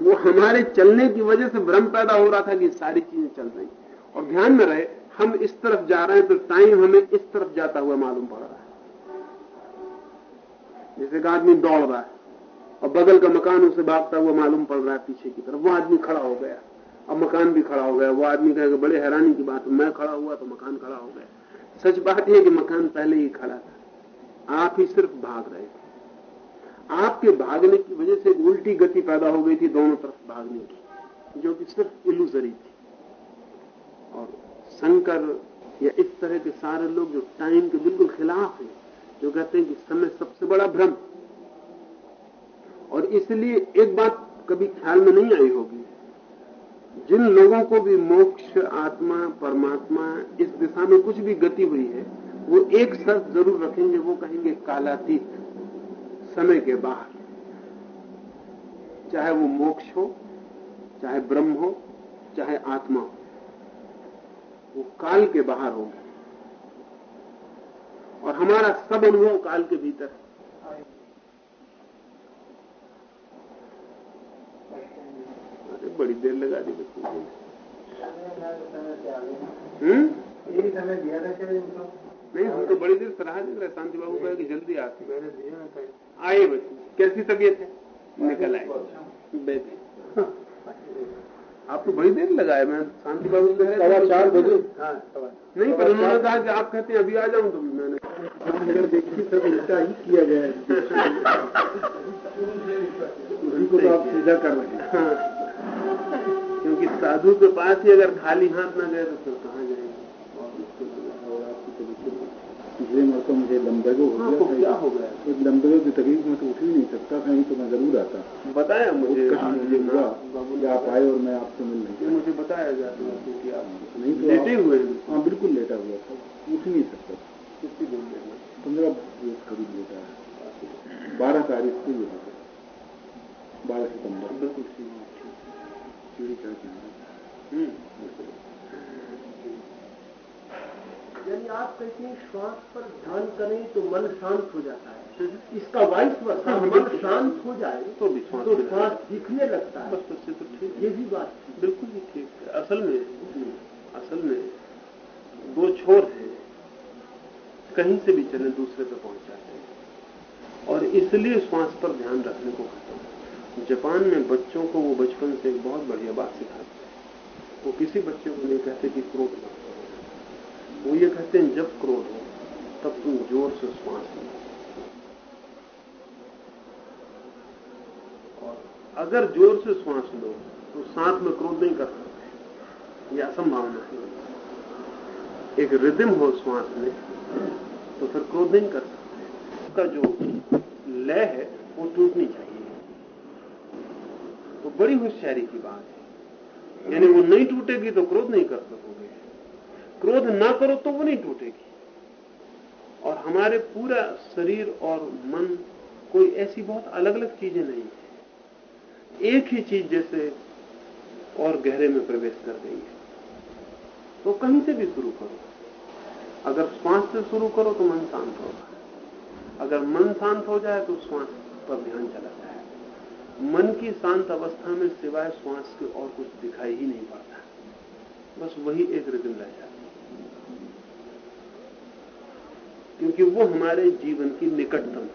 वो हमारे चलने की वजह से भ्रम पैदा हो रहा था कि सारी चीज़ें चल रही और ध्यान में रहे, हम इस तरफ़ जा रहे हैं तो टाइम हमें इस तरफ़ जाता हुआ मालूम पड़ रहा है। जैसे कि आदमी दौड़ रहा है, और बगल का मकान उसे भागता हुआ मालूम पड़ रहा है पीछे की तरफ़। वो आदमी खड़ा हो गया, अब मकान भी खड़ा हो गया। वो आदमी कहेगा, बड़े हैरानी की बात मैं खड़ा हुआ तो मकान खड़ा हो गया। सच बात यह कि मकान पहले ही खड़ा था। आप ही सिर्फ़ भाग रहे थे। आपके भागने की वजह से उल्टी गति पैदा हो गई थी दोनों तरफ़ भागने की, जो कि सिर्फ़ इलूजरी थी। और शंकर या इस तरह के सारे लोग जो टाइम के बिल्कुल खिलाफ हैं, जो कहते हैं कि समय सबसे बड़ा भ्रम। और इसलिए एक बात कभी ख्याल में नहीं आई होगी, जिन लोगों को भी मोक्ष, आत्मा, परमात्मा, इस दिशा में कुछ भी गति हुई है वो एक शर्त ज़रूर रखेंगे वो कहेंगे कालातीत समय के बाहर। चाहे वो मोक्ष हो चाहे ब्रह्म हो चाहे आत्मा हो वो काल के बाहर हो और हमारा सब अनुभव काल के भीतर है। अरे बड़ी देर लगा दी बच्चों को। हम्म? यही समय दिया था नहीं हम तो बड़ी देर सलाह दे रहे। शांति बाबू कहे कि जल्दी आते मैंने दिया आए बच्चे कैसी तबीयत है? निकल आए। बेबी आप तो बड़ी देर लगाए मैं शांति बाबू कह रहे सवा चार बजे। हाँ नहीं पर उन्होंने कहा कि आप कहते हैं अभी आ जाऊँ तो मैंने। देखिए सब उल्टा ही किया गया है। उसी को तो आप सीधा कर रहे हैं। हाँ। क्योंकि साधु के पास ही अगर खाली हाथ ना गए तो फिर कहाँ पिछले मौका मुझे लंबेगो हो आपको गया क्या था। हो गया? एक लंबेगो की तकलीफ़ में तो उठ ही नहीं सकता कहीं तो मैं ज़रूर आता। बताया मुझे कहीं मुझे हुआ कि आप आए और मैं आपसे मिल ये नहीं मुझे बताया जाता है क्योंकि आप नहीं तो लेटे हुए हाँ। बिल्कुल लेटा हुआ था उठ ही नहीं सकता। कितनी देर पंद्रह करीब लेटा है। बारह तारीख को यहाँ पे। बारह सितंबर। बिल्कुल के यानी आप कहते हैं श्वास पर ध्यान करें तो मन शांत हो जाता है। इसका वाइस वर्षा मन शांत हो जाए तो भी श्वास तो श्वास दिखने लगता है। बस ये तो ठीक ये भी बात बिल्कुल भी ठीक है। असल में असल में दो छोर है। कहीं से भी चले दूसरे पे पहुँच जाते हैं। और इसलिए श्वास पर ध्यान रखने को कहता हूँ। जापान में बच्चों को वो बचपन से एक बहुत बढ़िया बात सिखाते हैं। वो किसी बच्चे को नहीं कहते कि क्रोध मत वो ये कहते हैं, जब क्रोध हो, तब तुम ज़ोर से श्वास लो। और अगर ज़ोर से श्वास लो तो साथ में क्रोध नहीं कर सकते। यह असंभावना है। एक रिदम हो श्वास में तो फिर क्रोध नहीं कर सकते। उसका जो लय है, वो टूटनी चाहिए। तो बड़ी होशियारी की बात है। यानी वो नहीं टूटेगी तो क्रोध नहीं कर सकोगे क्रोध ना करो तो वो नहीं टूटेगी। और हमारे पूरा शरीर और मन कोई ऐसी बहुत अलग अलग चीज़ें नहीं है। एक ही चीज़ जैसे और गहरे में प्रवेश कर गई है। तो कहीं से भी शुरू करो। अगर श्वास से शुरू करो तो मन शांत होगा। अगर मन शांत हो जाए तो श्वास पर ध्यान चला जाए। मन की शांत अवस्था में सिवाय श्वास के और कुछ दिखाई ही नहीं पड़ता। बस वही एक रिदम रह जाती क्योंकि वो हमारे जीवन की निकटतम।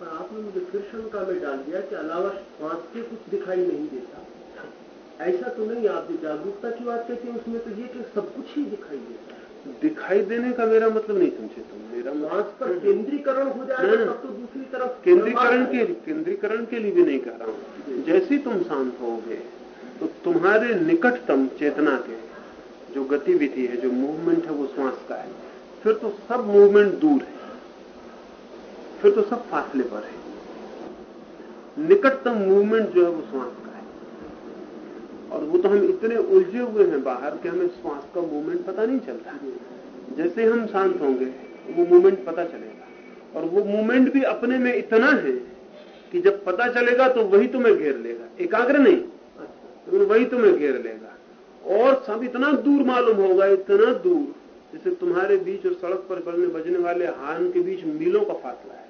पर आपने मुझे फिर शंका में डाल दिया कि अलावा श्वास के कुछ दिखाई नहीं देता। ऐसा तो नहीं आप जो जागरूकता की बात कहते हैं उसमें तो ये कि सब कुछ ही दिखाई देता है। दिखाई देने का मेरा मतलब नहीं समझे तुम। मेरा श्वास पर मतलब केंद्रीकरण हो जाए नहीं, तब तो दूसरी तरफ़ केंद्रीकरण के केंद्रीकरण के लिए भी नहीं कह रहा हूँ। जैसे तुम शांत होगे तो तुम्हारे निकटतम चेतना के जो गतिविधि है जो मूवमेंट है वो श्वास का है। फिर तो सब मूवमेंट दूर है। फिर तो सब फासले पर है। निकटतम मूवमेंट जो है वो श्वास का है। और वो तो हम इतने उलझे हुए हैं बाहर कि हमें श्वास का मूवमेंट पता नहीं चलता। जैसे हम शांत होंगे वो मूवमेंट पता चलेगा। और वो मूवमेंट भी अपने में इतना है कि जब पता चलेगा तो वही तुम्हें घेर लेगा। एकाग्र नहीं लेकिन वही तुम्हें घेर लेगा। और सब इतना दूर मालूम होगा इतना दूर जैसे तुम्हारे बीच और सड़क पर बजने बजने वाले हार्न के बीच मीलों का फासला है।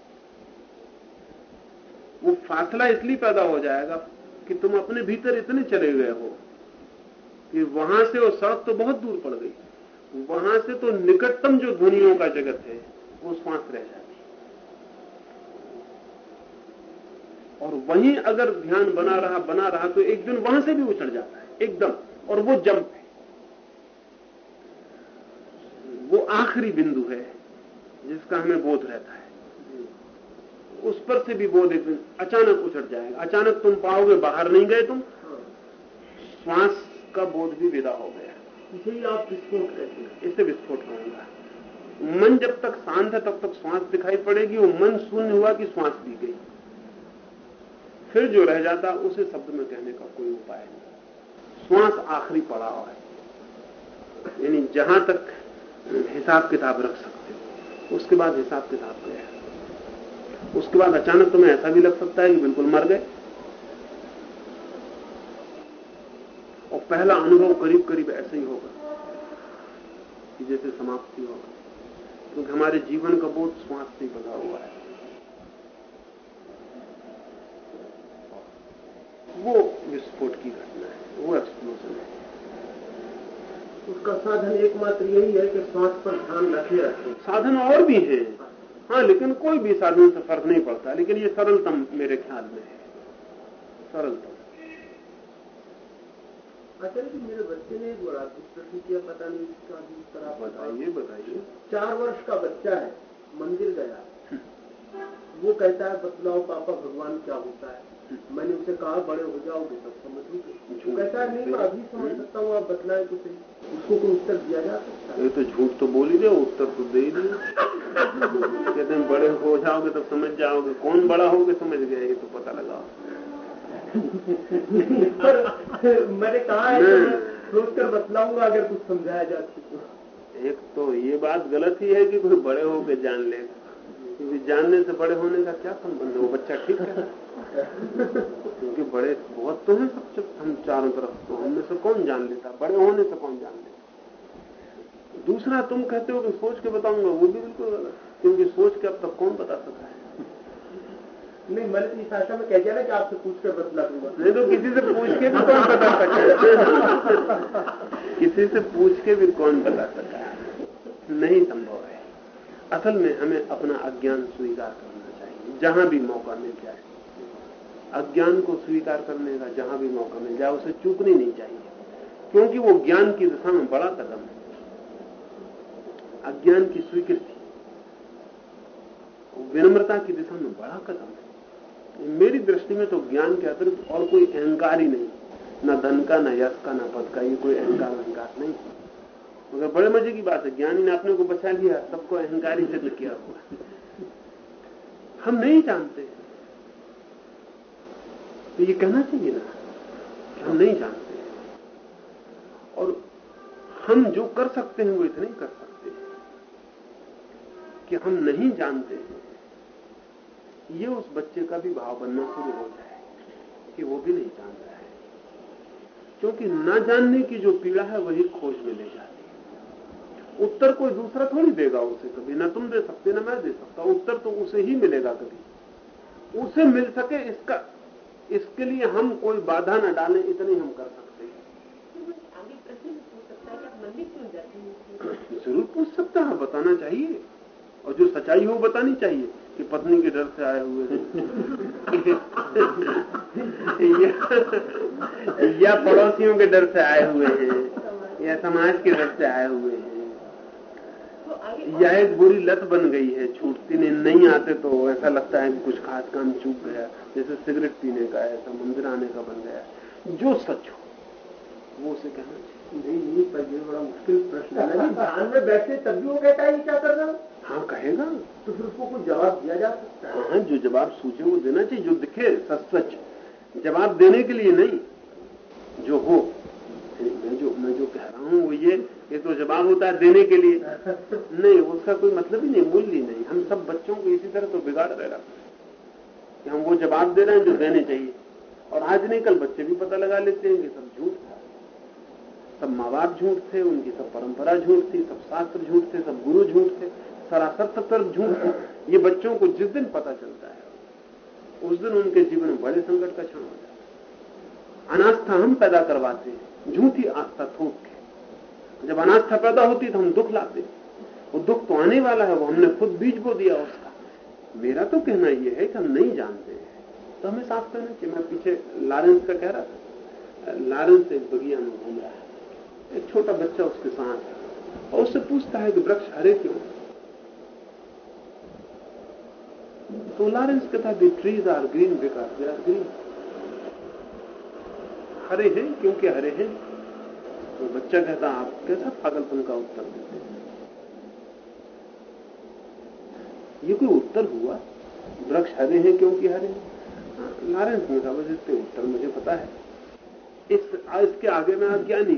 वो फासला इसलिए पैदा हो जाएगा कि तुम अपने भीतर इतने चले गए हो कि वहाँ से वो सड़क तो बहुत दूर पड़ गई। वहाँ से तो निकटतम जो ध्वनियों का जगत है, वो श्वास रह जाती। और वहीं अगर ध्यान बना रहा बना रहा तो एक दिन वहाँ से भी उछड़ जाता है, एकदम। और वो जंप है। वो आखिरी बिंदु है जिसका हमें बोध रहता है। उस पर से भी बोध एक अचानक उछड़ जाएगा। अचानक तुम पाओगे बाहर नहीं गए तुम। श्वास का बोध भी विदा हो गया। इसे ही आप विस्फोट कहते हैं। इसे विस्फोट कहूँगा मन जब तक शांत है तब तक श्वास दिखाई पड़ेगी वो मन शून्य हुआ कि श्वास दी गई। फिर जो रह जाता उसे शब्द में कहने का कोई उपाय नहीं। श्वास आखिरी पड़ाव है। यानी जहाँ तक हिसाब किताब रख सकते हो। उसके बाद हिसाब किताब गया। उसके बाद अचानक तुम्हें ऐसा भी लग सकता है कि बिल्कुल मर गए। और पहला अनुभव करीब करीब ऐसे ही होगा कि जैसे समाप्ति होगा। क्योंकि हमारे जीवन का बोध श्वास से बधा हुआ है। वो विस्फोट की घटना है, वो एक्सप्लोजन है। उसका साधन एकमात्र यही है कि श्वास पर ध्यान रखे रखें। साधन और भी हैं। हाँ लेकिन कोई भी साधन से फ़र्क नहीं पड़ता लेकिन ये सरलतम मेरे ख्याल में है। सरलतम। आचार्य जी मेरे बच्चे ने एक बड़ा कुछ प्रश्न किया? पता नहीं इसका आप बताइए बताइए। चार वर्ष का बच्चा है मंदिर गया। वो कहता है बतलाओ पापा भगवान क्या होता है? मैंने उसे कहा बड़े हो जाओगे तब समझोगे वो कहता है नहीं मैं अभी समझ सकता हूँ आप बतलाए तो सही। उसको कोई उत्तर दिया जा सकता है? ये तो झूठ तो बोल ही रहे उत्तर तो दे ही कहते हैं बड़े हो जाओगे तब समझ जाओगे। कौन बड़ा होगे समझ गया ये तो पता लगा। पर मैंने कहा है मैं सोचकर बतलाऊँगा अगर कुछ समझाया जा सके एक तो ये बात गलत ही है कि कोई बड़े होके जान लेगा क्योंकि जानने से बड़े होने का क्या संबंध है? वो बच्चा ठीक है? क्योंकि बड़े बहुत तो हैं सब जब हम चारों तरफ़ तो हमने से कौन जान लेता? बड़े होने से कौन जान लेता? दूसरा तुम कहते हो कि सोच के बताऊँगा वो भी बिल्कुल गलत क्योंकि सोच के अब तक कौन बता सका है? नहीं मैंने इस आशा में कह दिया ना कि आपसे पूछ कर बतला दूँगा। नहीं तो किसी से पूछ के भी कौन बता सका किसी से पूछ के भी कौन बता सका नहीं संभव है। असल में हमें अपना अज्ञान स्वीकार करना चाहिए, जहाँ भी मौका मिल जाए। अज्ञान को स्वीकार करने का जहाँ भी मौका मिल जाए, उसे चूकनी नहीं चाहिए, क्योंकि वो ज्ञान की दिशा में बड़ा कदम है। अज्ञान की स्वीकृति, विनम्रता की दिशा में बड़ा कदम है। मेरी दृष्टि में तो ज्ञान के अतिरिक्त और कोई अहंकार ही नहीं। न धन का, न यश का, न पद का, ये कोई अहंकार अहंकार नहीं। मगर बड़े मज़े की बात है, ज्ञानी ने अपने को बचा लिया, सबको अहंकारी सिद्ध किया हुआ हम नहीं जानते। तो ये कहना चाहिए ना कि हम नहीं जानते। और हम जो कर सकते हैं, वो इतने कर सकते हैं कि हम नहीं जानते हैं। ये उस बच्चे का भी भाव बनना शुरू हो जाए कि वो भी नहीं जान रहा है। क्योंकि न जानने की जो पीड़ा है, वही खोज में ले जाती है। उत्तर कोई दूसरा थोड़ी देगा उसे कभी। ना तुम दे सकते, ना मैं दे सकता उत्तर तो उसे ही मिलेगा कभी। उसे मिल सके, इसका, इसके लिए हम कोई बाधा न डालें, इतने हम कर सकते हैं। ज़रूर पूछ सकता है, बताना चाहिए। और जो सच्चाई हो, बतानी चाहिए कि पत्नी के डर से आए हुए हैं। या पड़ोसियों के डर से आए हुए हैं, या समाज के डर से आए हुए हैं। या एक बुरी लत बन गई है छूटती नहीं नहीं आते तो ऐसा लगता है कि कुछ खास काम चूक गया जैसे सिगरेट पीने का ऐसा मंदिर आने का बन गया जो सच हो वो उसे कहना चाहिए। नहीं नहीं पर ये बड़ा मुश्किल प्रश्न है। ध्यान में बैठे तब भी वो कहता है क्या कर रहा हूँ? हाँ कहेगा। तो फिर उसको कुछ जवाब दिया जा सकता है। हाँ जो जवाब सूझे वो देना चाहिए जो दिखे सच सच। जवाब देने के लिए नहीं जो हो। मैं जो मैं जो कह रहा हूँ वो ये ये तो जवाब होता है देने के लिए। नहीं, उसका कोई मतलब ही नहीं, मूल्य नहीं। हम सब बच्चों को इसी तरह तो बिगाड़ रहे रखते कि हम वो जवाब दे रहे हैं जो देने चाहिए। और आज नहीं, कल बच्चे भी पता लगा लेते हैं कि सब झूठ था। सब माँ बाप झूठ थे, उनकी सब परंपरा झूठ थी, सब शास्त्र झूठ थे, सब गुरु झूठ थे, सरासर सत्तर झूठ थे। ये बच्चों को जिस दिन पता चलता है, उस दिन उनके जीवन में बड़े संकट का क्षण होता है। अनास्था हम पैदा करवाते हैं, झूठी आस्था थोक के जब अनास्था पैदा होती तो हम दुख लाते वो दुख तो आने वाला है, वो हमने खुद बीज बो दिया उसका। मेरा तो कहना यह है कि हम नहीं जानते तो हमें साफ़ करना चाहिए। मैं पीछे लारेंस का कह रहा था। लारेंस एक बगिया में घूम रहा है। एक छोटा बच्चा उसके साथ है। और उससे पूछता है कि वृक्ष हरे क्यों? तो लारेंस कहता है trees are green because they are green हरे हैं क्योंकि हरे हैं। तो बच्चा कहता आप कैसा पागलपन का उत्तर देते हैं? ये कोई उत्तर हुआ? वृक्ष हरे हैं क्योंकि हरे हैं? हाँ, नारायण सिंह साहब इतने उत्तर मुझे पता है। इस इसके आगे मैं अज्ञानी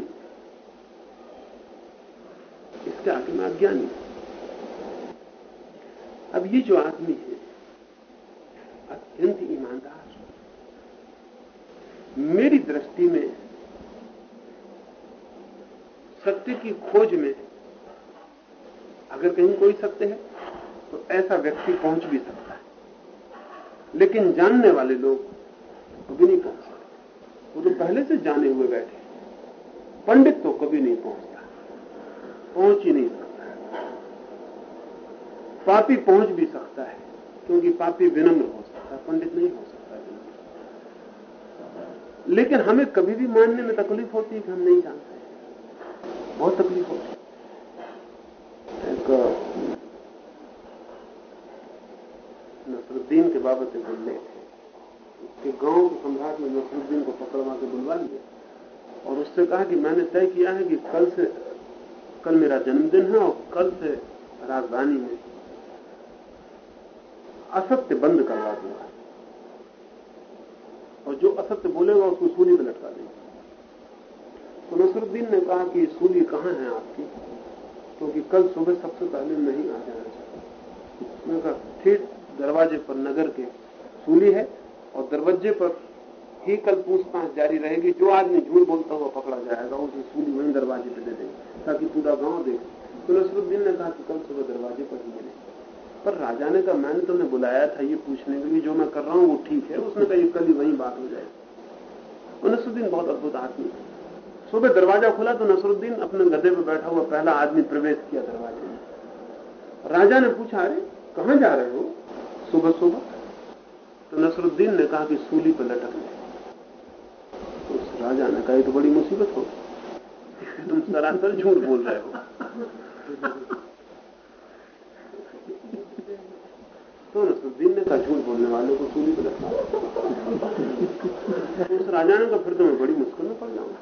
इसके आगे में अज्ञानी अब ये जो आदमी है अत्यंत ईमानदार मेरी दृष्टि में, सत्य की खोज में, अगर कहीं कोई सत्य है तो ऐसा व्यक्ति पहुँच भी सकता है। लेकिन जानने वाले लोग कभी नहीं पहुँच सकते। वो तो पहले से जाने हुए बैठे पंडित तो कभी नहीं पहुँचता। पहुँच ही नहीं सकता पापी पहुँच भी सकता है, क्योंकि पापी विनम्र हो सकता है, पंडित नहीं हो लेकिन हमें कभी भी मानने में तकलीफ़ होती है कि हम नहीं जानते बहुत तकलीफ़ होती है। एक नसरुद्दीन के बाबत एक उल्लेख है उसके गाँव के सम्राट ने नसरुद्दीन को पकड़वा के बुलवा लिया और उससे कहा कि मैंने तय किया है कि कल से, कल मेरा जन्मदिन है और कल से राजधानी में असत्य बंद करवा दूँगा। और जो असत्य बोलेगा उसको सूली पर लटका देंगे तो नसरुद्दीन ने कहा कि सूली कहाँ है आपकी? क्योंकि तो कल सुबह सबसे पहले नहीं आ जाना चाहिए। कहा, ठीक, दरवाजे पर नगर के सूली है और दरवाजे पर ही कल पूछताछ जारी रहेगी। जो आदमी झूठ बोलता हुआ पकड़ा जाएगा, उसे सूली वहीं दरवाजे पर दे देंगे, ताकि पूरा गाँव देखे। तो नसरुद्दीन ने कहा कि कल सुबह दरवाजे पर ही मिले पर राजा ने कहा, मैंने तुम्हें बुलाया था ये पूछने के लिए, जो मैं कर रहा हूँ वो ठीक है। उसने कहा कल ही वहीं बात हो जाएगी। नसरुद्दीन बहुत अद्भुत आदमी सुबह दरवाज़ा खुला तो नसरुद्दीन अपने गधे पर बैठा हुआ पहला आदमी प्रवेश किया दरवाजे में। राजा ने पूछा, अरे, कहाँ जा रहे हो? सुबह सुबह। तो नसरुद्दीन ने कहा कि सूली पर लटक तो उस राजा ने कहा तो बड़ी मुसीबत हो तुम सरासर झूठ बोल रहे हो। तो नसरुद्दीन ने कहा, झूठ बोलने वाले को सूली पर तो उस राजा ने कहा फिर तो मैं बड़ी मुश्किल में पड़ जाऊँगा।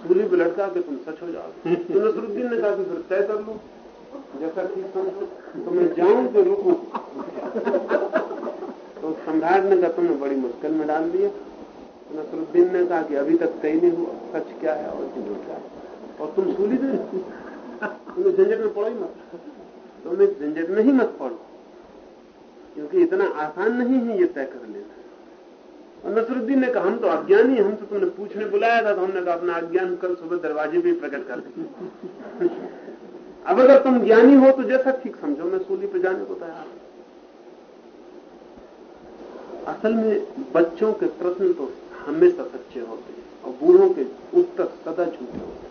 सूली पर लटका के तुम सच हो जाओ तो नसरुद्दीन ने कहा कि फिर तय कर लो, जैसा ठीक समझो तो मैं जाऊँ तो रुकू। तो सम्राट ने कहा, तुमने बड़ी मुश्किल में डाल दिया। तो नसरुद्दीन ने कहा कि अभी तक तय नहीं हुआ, सच क्या है और झूठ क्या है। और तुम सूली दे तुम्हें झंझट में पड़ो ही मत। तुम एक झंझट में ही मत पड़ो। क्योंकि इतना आसान नहीं है ये तय कर लेना। और नसरुद्दीन ने कहा, हम तो अज्ञानी हमसे तुमने पूछने बुलाया था तो हमने कहा, अपना अज्ञान कल सुबह दरवाजे भी प्रकट कर देंगे। अब अगर तुम ज्ञानी हो तो जैसा ठीक समझो, मैं सूली पे जाने को तैयार असल में बच्चों के प्रश्न तो हमेशा सच्चे होते हैं, और बूढ़ों के उत्तर सदा झूठे होते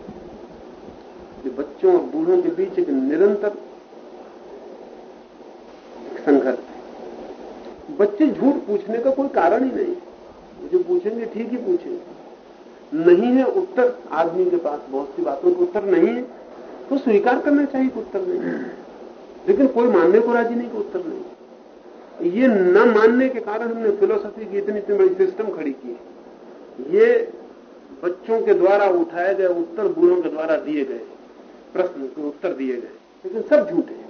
हैं। बच्चों और बूढ़ों के बीच एक निरंतर संघर्ष बच्चे झूठ पूछने का कोई कारण ही नहीं। जो पूछेंगे ठीक ही पूछेंगे। नहीं है उत्तर, आदमी के पास बहुत सी बातों का उत्तर नहीं है तो स्वीकार करना चाहिए उत्तर नहीं लेकिन कोई मानने को राज़ी नहीं कि उत्तर नहीं ये न मानने के कारण हमने फिलोसफी की इतनी इतनी बड़ी सिस्टम खड़ी की ये बच्चों के द्वारा उठाए गए उत्तर बूढ़ों के द्वारा दिए गए प्रश्न के उत्तर दिए गए। लेकिन सब झूठे हैं।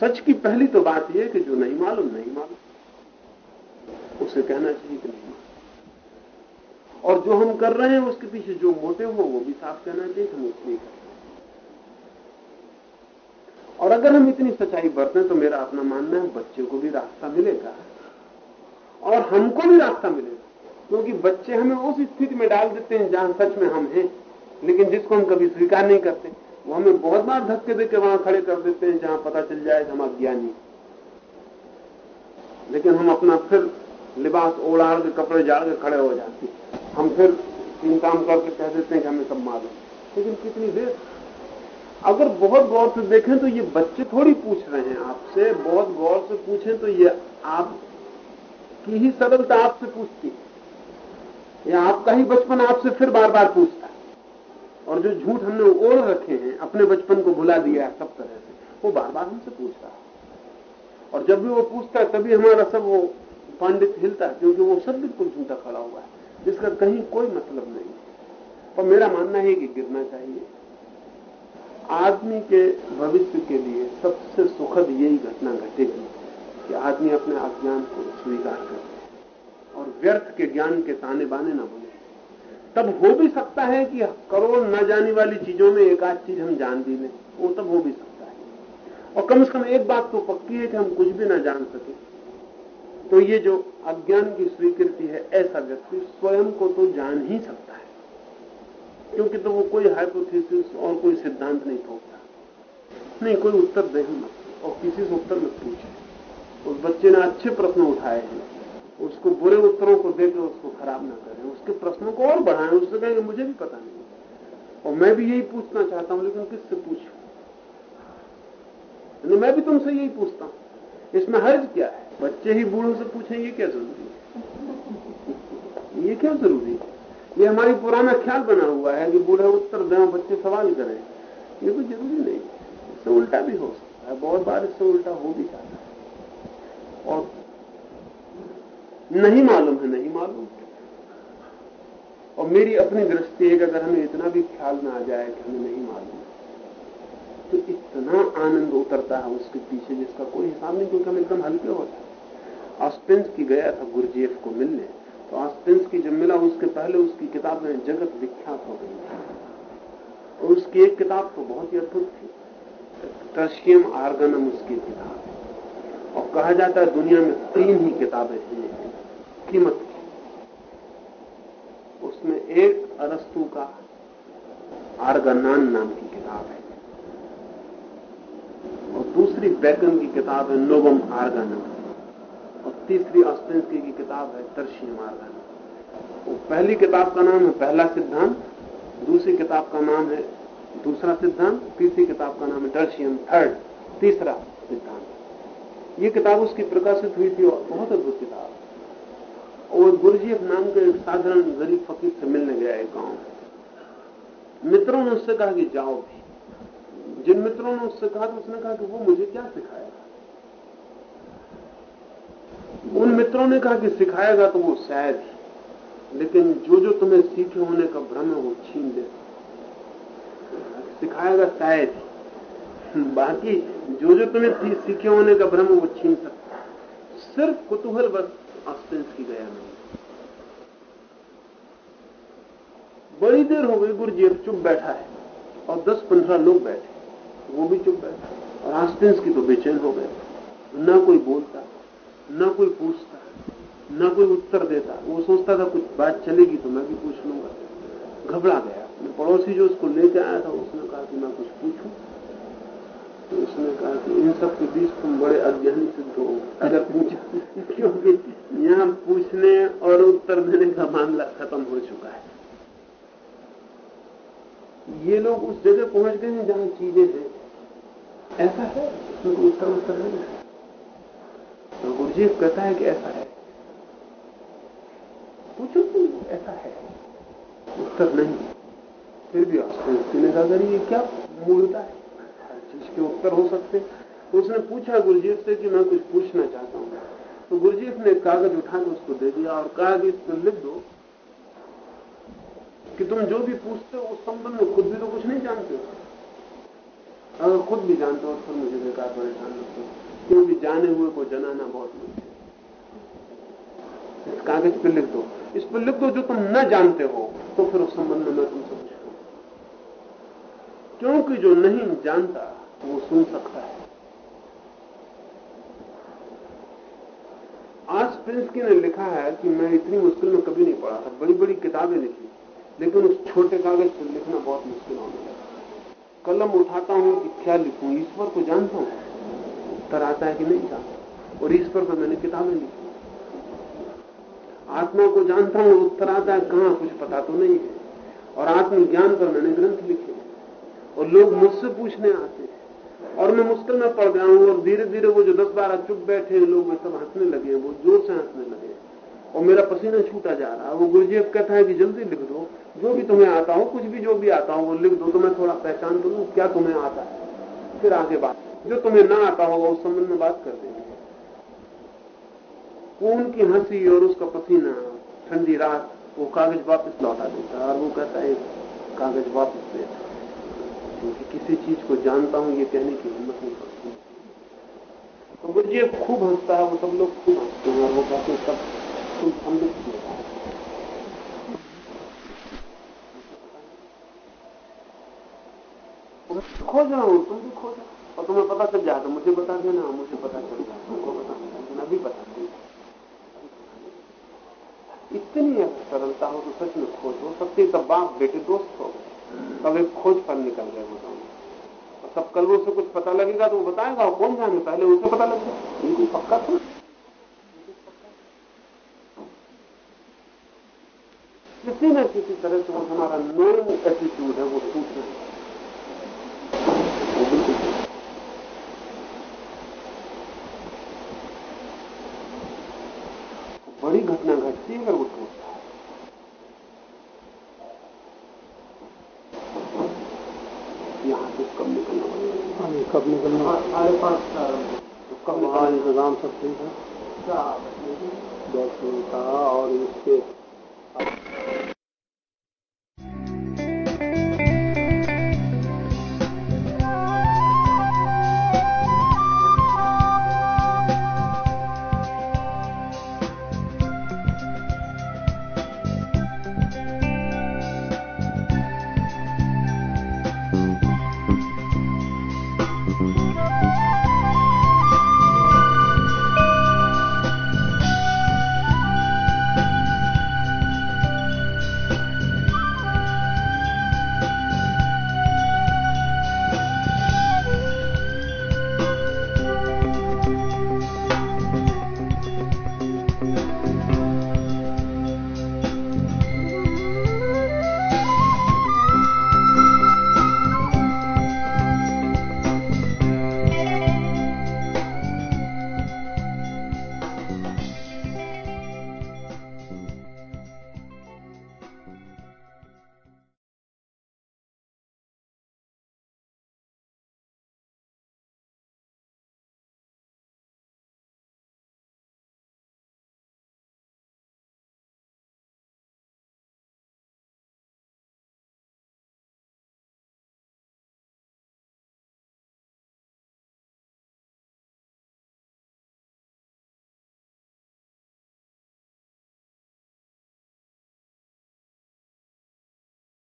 सच की पहली तो बात यह कि जो नहीं मालूम नहीं मालूम। उसे कहना चाहिए कि नहीं मालूम। और जो हम कर रहे हैं, उसके पीछे जो मोटे हो, वो भी साफ़ कहना चाहिए हम इसलिए करें और अगर हम इतनी सच्चाई बरतें तो मेरा अपना मानना है, बच्चे को भी रास्ता मिलेगा। और हमको भी रास्ता मिलेगा। क्योंकि बच्चे हमें उस स्थिति में डाल देते हैं, जहाँ सच में हम हैं। लेकिन जिसको हम कभी स्वीकार नहीं करते। वो हमें बहुत बार धक्के देके वहाँ खड़े कर देते हैं, जहाँ पता चल जाए कि हम अज्ञानी लेकिन हम अपना फिर लिबास ओढ़ाड़ के, कपड़े जाड़ के खड़े हो जाते हम फिर तीन काम करके कह देते हैं कि हमें सब मालूम। लेकिन कितनी देर? अगर बहुत गौर से देखें तो ये बच्चे थोड़ी पूछ रहे हैं आपसे, बहुत गौर से पूछें तो ये आप की ही सरलता आपसे पूछती या आपका ही बचपन आपसे फिर बार बार पूछता है। और जो झूठ हमने ओढ़ रखे हैं, अपने बचपन को भुला दिया है, सब तरह से, वो बार बार हमसे पूछता है। और जब भी वो पूछता है, तभी हमारा सब वो पंडित हिलता है, क्योंकि वो सब बिल्कुल झूठा खड़ा हुआ है, जिसका कहीं कोई मतलब नहीं पर मेरा मानना है कि गिरना चाहिए। आदमी के भविष्य के लिए सबसे सुखद यही घटना घटेगी कि आदमी अपने अज्ञान को स्वीकार करे और व्यर्थ के ज्ञान के ताने बाने ना बोले। तब हो भी सकता है कि करोड़ न जाने वाली चीज़ों में एक आध चीज़ हम जान भी लें, वो तब हो भी सकता है। और कम से कम एक बात तो पक्की है कि हम कुछ भी ना जान सके। तो ये जो अज्ञान की स्वीकृति है, ऐसा व्यक्ति स्वयं को तो जान ही सकता है। क्योंकि तो वो कोई हाइपोथेसिस और कोई सिद्धांत नहीं थोपता नहीं, कोई उत्तर दे और किसी से उत्तर मत पूछे। उस बच्चे ने अच्छे प्रश्न उठाए हैं। उसको बुरे उत्तरों को देकर उसको खराब ना करें। उसके प्रश्नों को और बढ़ाएँ, उससे कहेंगे, मुझे भी पता नहीं। और मैं भी यही पूछना चाहता हूँ, लेकिन किससे पूछूँ? मैं भी तुमसे यही पूछता हूँ। इसमें हर्ज क्या है? बच्चे ही बूढ़ों से पूछें, ये क्या ज़रूरी है? ये क्या ज़रूरी है? ये हमारी पुराना ख्याल बना हुआ है कि बूढ़े उत्तर दें बच्चे सवाल करें। ये कोई ज़रूरी नहीं इससे उल्टा भी हो सकता है। बहुत बार इससे उल्टा हो भी जाता है। और नहीं मालूम है, नहीं मालूम। और मेरी अपनी दृष्टि है कि अगर हमें इतना भी ख्याल में आ जाए कि हमें नहीं मालूम तो इतना आनंद उतरता है उसके पीछे जिसका कोई हिसाब नहीं, क्योंकि हम एकदम हल्के होते हैं। ऑस्पेंस की गया था गुरजेफ को मिलने तो ऑस्पेंस की जब मिला, उसके पहले उसकी किताबें जगत विख्यात हो गई और उसकी एक किताब तो बहुत ही अद्भुत थी, टर्शियम आर्गनम उसकी किताब। और कहा जाता है दुनिया में तीन ही किताबें हैं। कीमत। की उसमें एक अरस्तु का आर्गनान नाम की किताब है। और दूसरी बैकन की किताब है नोबम आर्गनम और तीसरी ऑस्टेंसकी की किताब है तरशीम आर्गनम वो पहली किताब का नाम है पहला सिद्धांत, दूसरी किताब का नाम है दूसरा सिद्धांत, तीसरी किताब का नाम है टर्शियम थर्ड, तीसरा सिद्धांत। ये किताब उसकी प्रकाशित हुई थी और बहुत अद्भुत किताब। और गुरुजीफ नाम के एक साधारण गरीब फकीर से मिलने गया एक गाँव। मित्रों ने उससे कहा कि जाओ भी। जिन मित्रों ने उससे कहा तो उसने कहा कि वो मुझे क्या सिखाएगा? उन मित्रों ने कहा कि सिखाएगा तो वो शायद ही। लेकिन जो जो तुम्हें सीखे होने का भ्रम है, वो छीन दे सिखाएगा शायद बाकी जो जो तुम्हें सीखे होने का भ्रम वो छीन सकता सिर्फ़ कुतूहल बस। ऑस्पेंस की गया नहीं बड़ी देर हो गई गुरुजीफ चुप बैठा है और दस पंद्रह लोग बैठे वो भी चुप बैठा और ऑस्पेंस की तो बेचैन हो गए। ना कोई बोलता, ना कोई पूछता, ना कोई उत्तर देता। वो सोचता था, कुछ बात चलेगी तो मैं भी पूछ लूँगा। घबरा गया। पड़ोसी जो उसको लेके आया था, उसने कहा कि मैं कुछ पूछूँ। उसने कहा कि इन सब के बीच तुम बड़े अज्ञानी सिद्ध हो। अगर पूछो क्योंकि यहाँ पूछने और उत्तर देने का मामला खत्म हो चुका है। ये लोग उस जगह पहुँच गए हैं जहाँ चीज़ें हैं। ऐसा है? कोई उत्तर उत्तर नहीं है। तो गुरुजीव कहता है कि ऐसा है। पूछो तुम ऐसा है? उत्तर नहीं। फिर भी कहा अगर ये क्या मूलता है? इसके उत्तर हो सकते। तो उसने पूछा गुरुजीत से कि मैं कुछ पूछना चाहता हूँ। तो गुरुजीत ने कागज़ उठाकर उसको दे दिया और कहा कि इस पर लिख दो कि तुम जो भी पूछते हो, उस संबंध में खुद भी तो कुछ नहीं जानते हो। अगर खुद भी जानते हो तो मुझे बेकार परेशान लगते क्योंकि जाने हुए को जनाना बहुत मुश्किल इस कागज़ पर लिख दो। इस पर लिख दो जो तुम न जानते हो तो फिर उस संबंध में मैं तुमसे पूछूँ क्योंकि जो नहीं जानता वो सुन सकता है। आज प्रिंसकी ने लिखा है कि मैं इतनी मुश्किल में कभी नहीं पढ़ा था। बड़ी बड़ी किताबें लिखी। लेकिन उस छोटे कागज़ पर लिखना बहुत मुश्किल होने लगा कलम उठाता हूँ कि क्या लिखूं, ईश्वर को जानता हूँ? उत्तर आता है कि नहीं जानता। और ईश्वर पर मैंने किताबें लिखी। आत्मा को जानता हूँ, उत्तर आता है, कहाँ? कुछ पता तो नहीं है। और आत्मज्ञान पर मैंने ग्रंथ लिखे और लोग मुझसे पूछने आते हैं। और मैं मुश्किल में पड़ गया हूँ और धीरे धीरे वो जो दस बारह चुप बैठे हैं, लोग वे सब हंसने लगे हैं, वो ज़ोर से हंसने लगे और मेरा पसीना छूटा जा रहा है। वो गुरुजीव कहता है कि जल्दी लिख दो। जो भी तुम्हें आता हो, कुछ भी जो भी आता हो, वो लिख दो। तो मैं थोड़ा पहचान करूँ क्या तुम्हें आता है। फिर आगे बात। जो तुम्हें ना आता होगा, उस संबंध में बात कर देंगे। वो उनकी हँसी और उसका पसीना, ठंडी रात, वो कागज़ वापस लौटा देता और वो कहता है कागज़ वापस दे। क्योंकि किसी चीज़ को जानता हूँ, ये कहने की हिम्मत नहीं पड़ती तो गुरुजी खूब हंसता है, वो सब लोग खूब हँसते हैं वो कहते सब तुम अमृत हो। है खोज रहा हूँ तुम भी खोजो और तुम्हें पता चल जाए तो मुझे बता देना, मुझे पता चल जाए, तुमको बता देना इतनी सरलता हो तो सच में खोज हो सकती तब बाप बेटे दोस्त हो गए। तब एक खोज पर निकल गए बताऊँ और तब कल उसे कुछ पता लगेगा तो वो बताएगा, और कौन जाने, पहले उसे पता लग जाए। बिल्कुल पक्का था किसी न किसी तरह से वो हमारा नोइंग एटीट्यूड है, वो टूट रहा है वो बिल्कुल बड़ी घटना घटती है अगर वो टूटता है यहाँ से कब निकलना पड़ेगा कब निकलना साढ़े पाँच का तो कब वहाँ हैं। ठीक है दर्शन का और इसके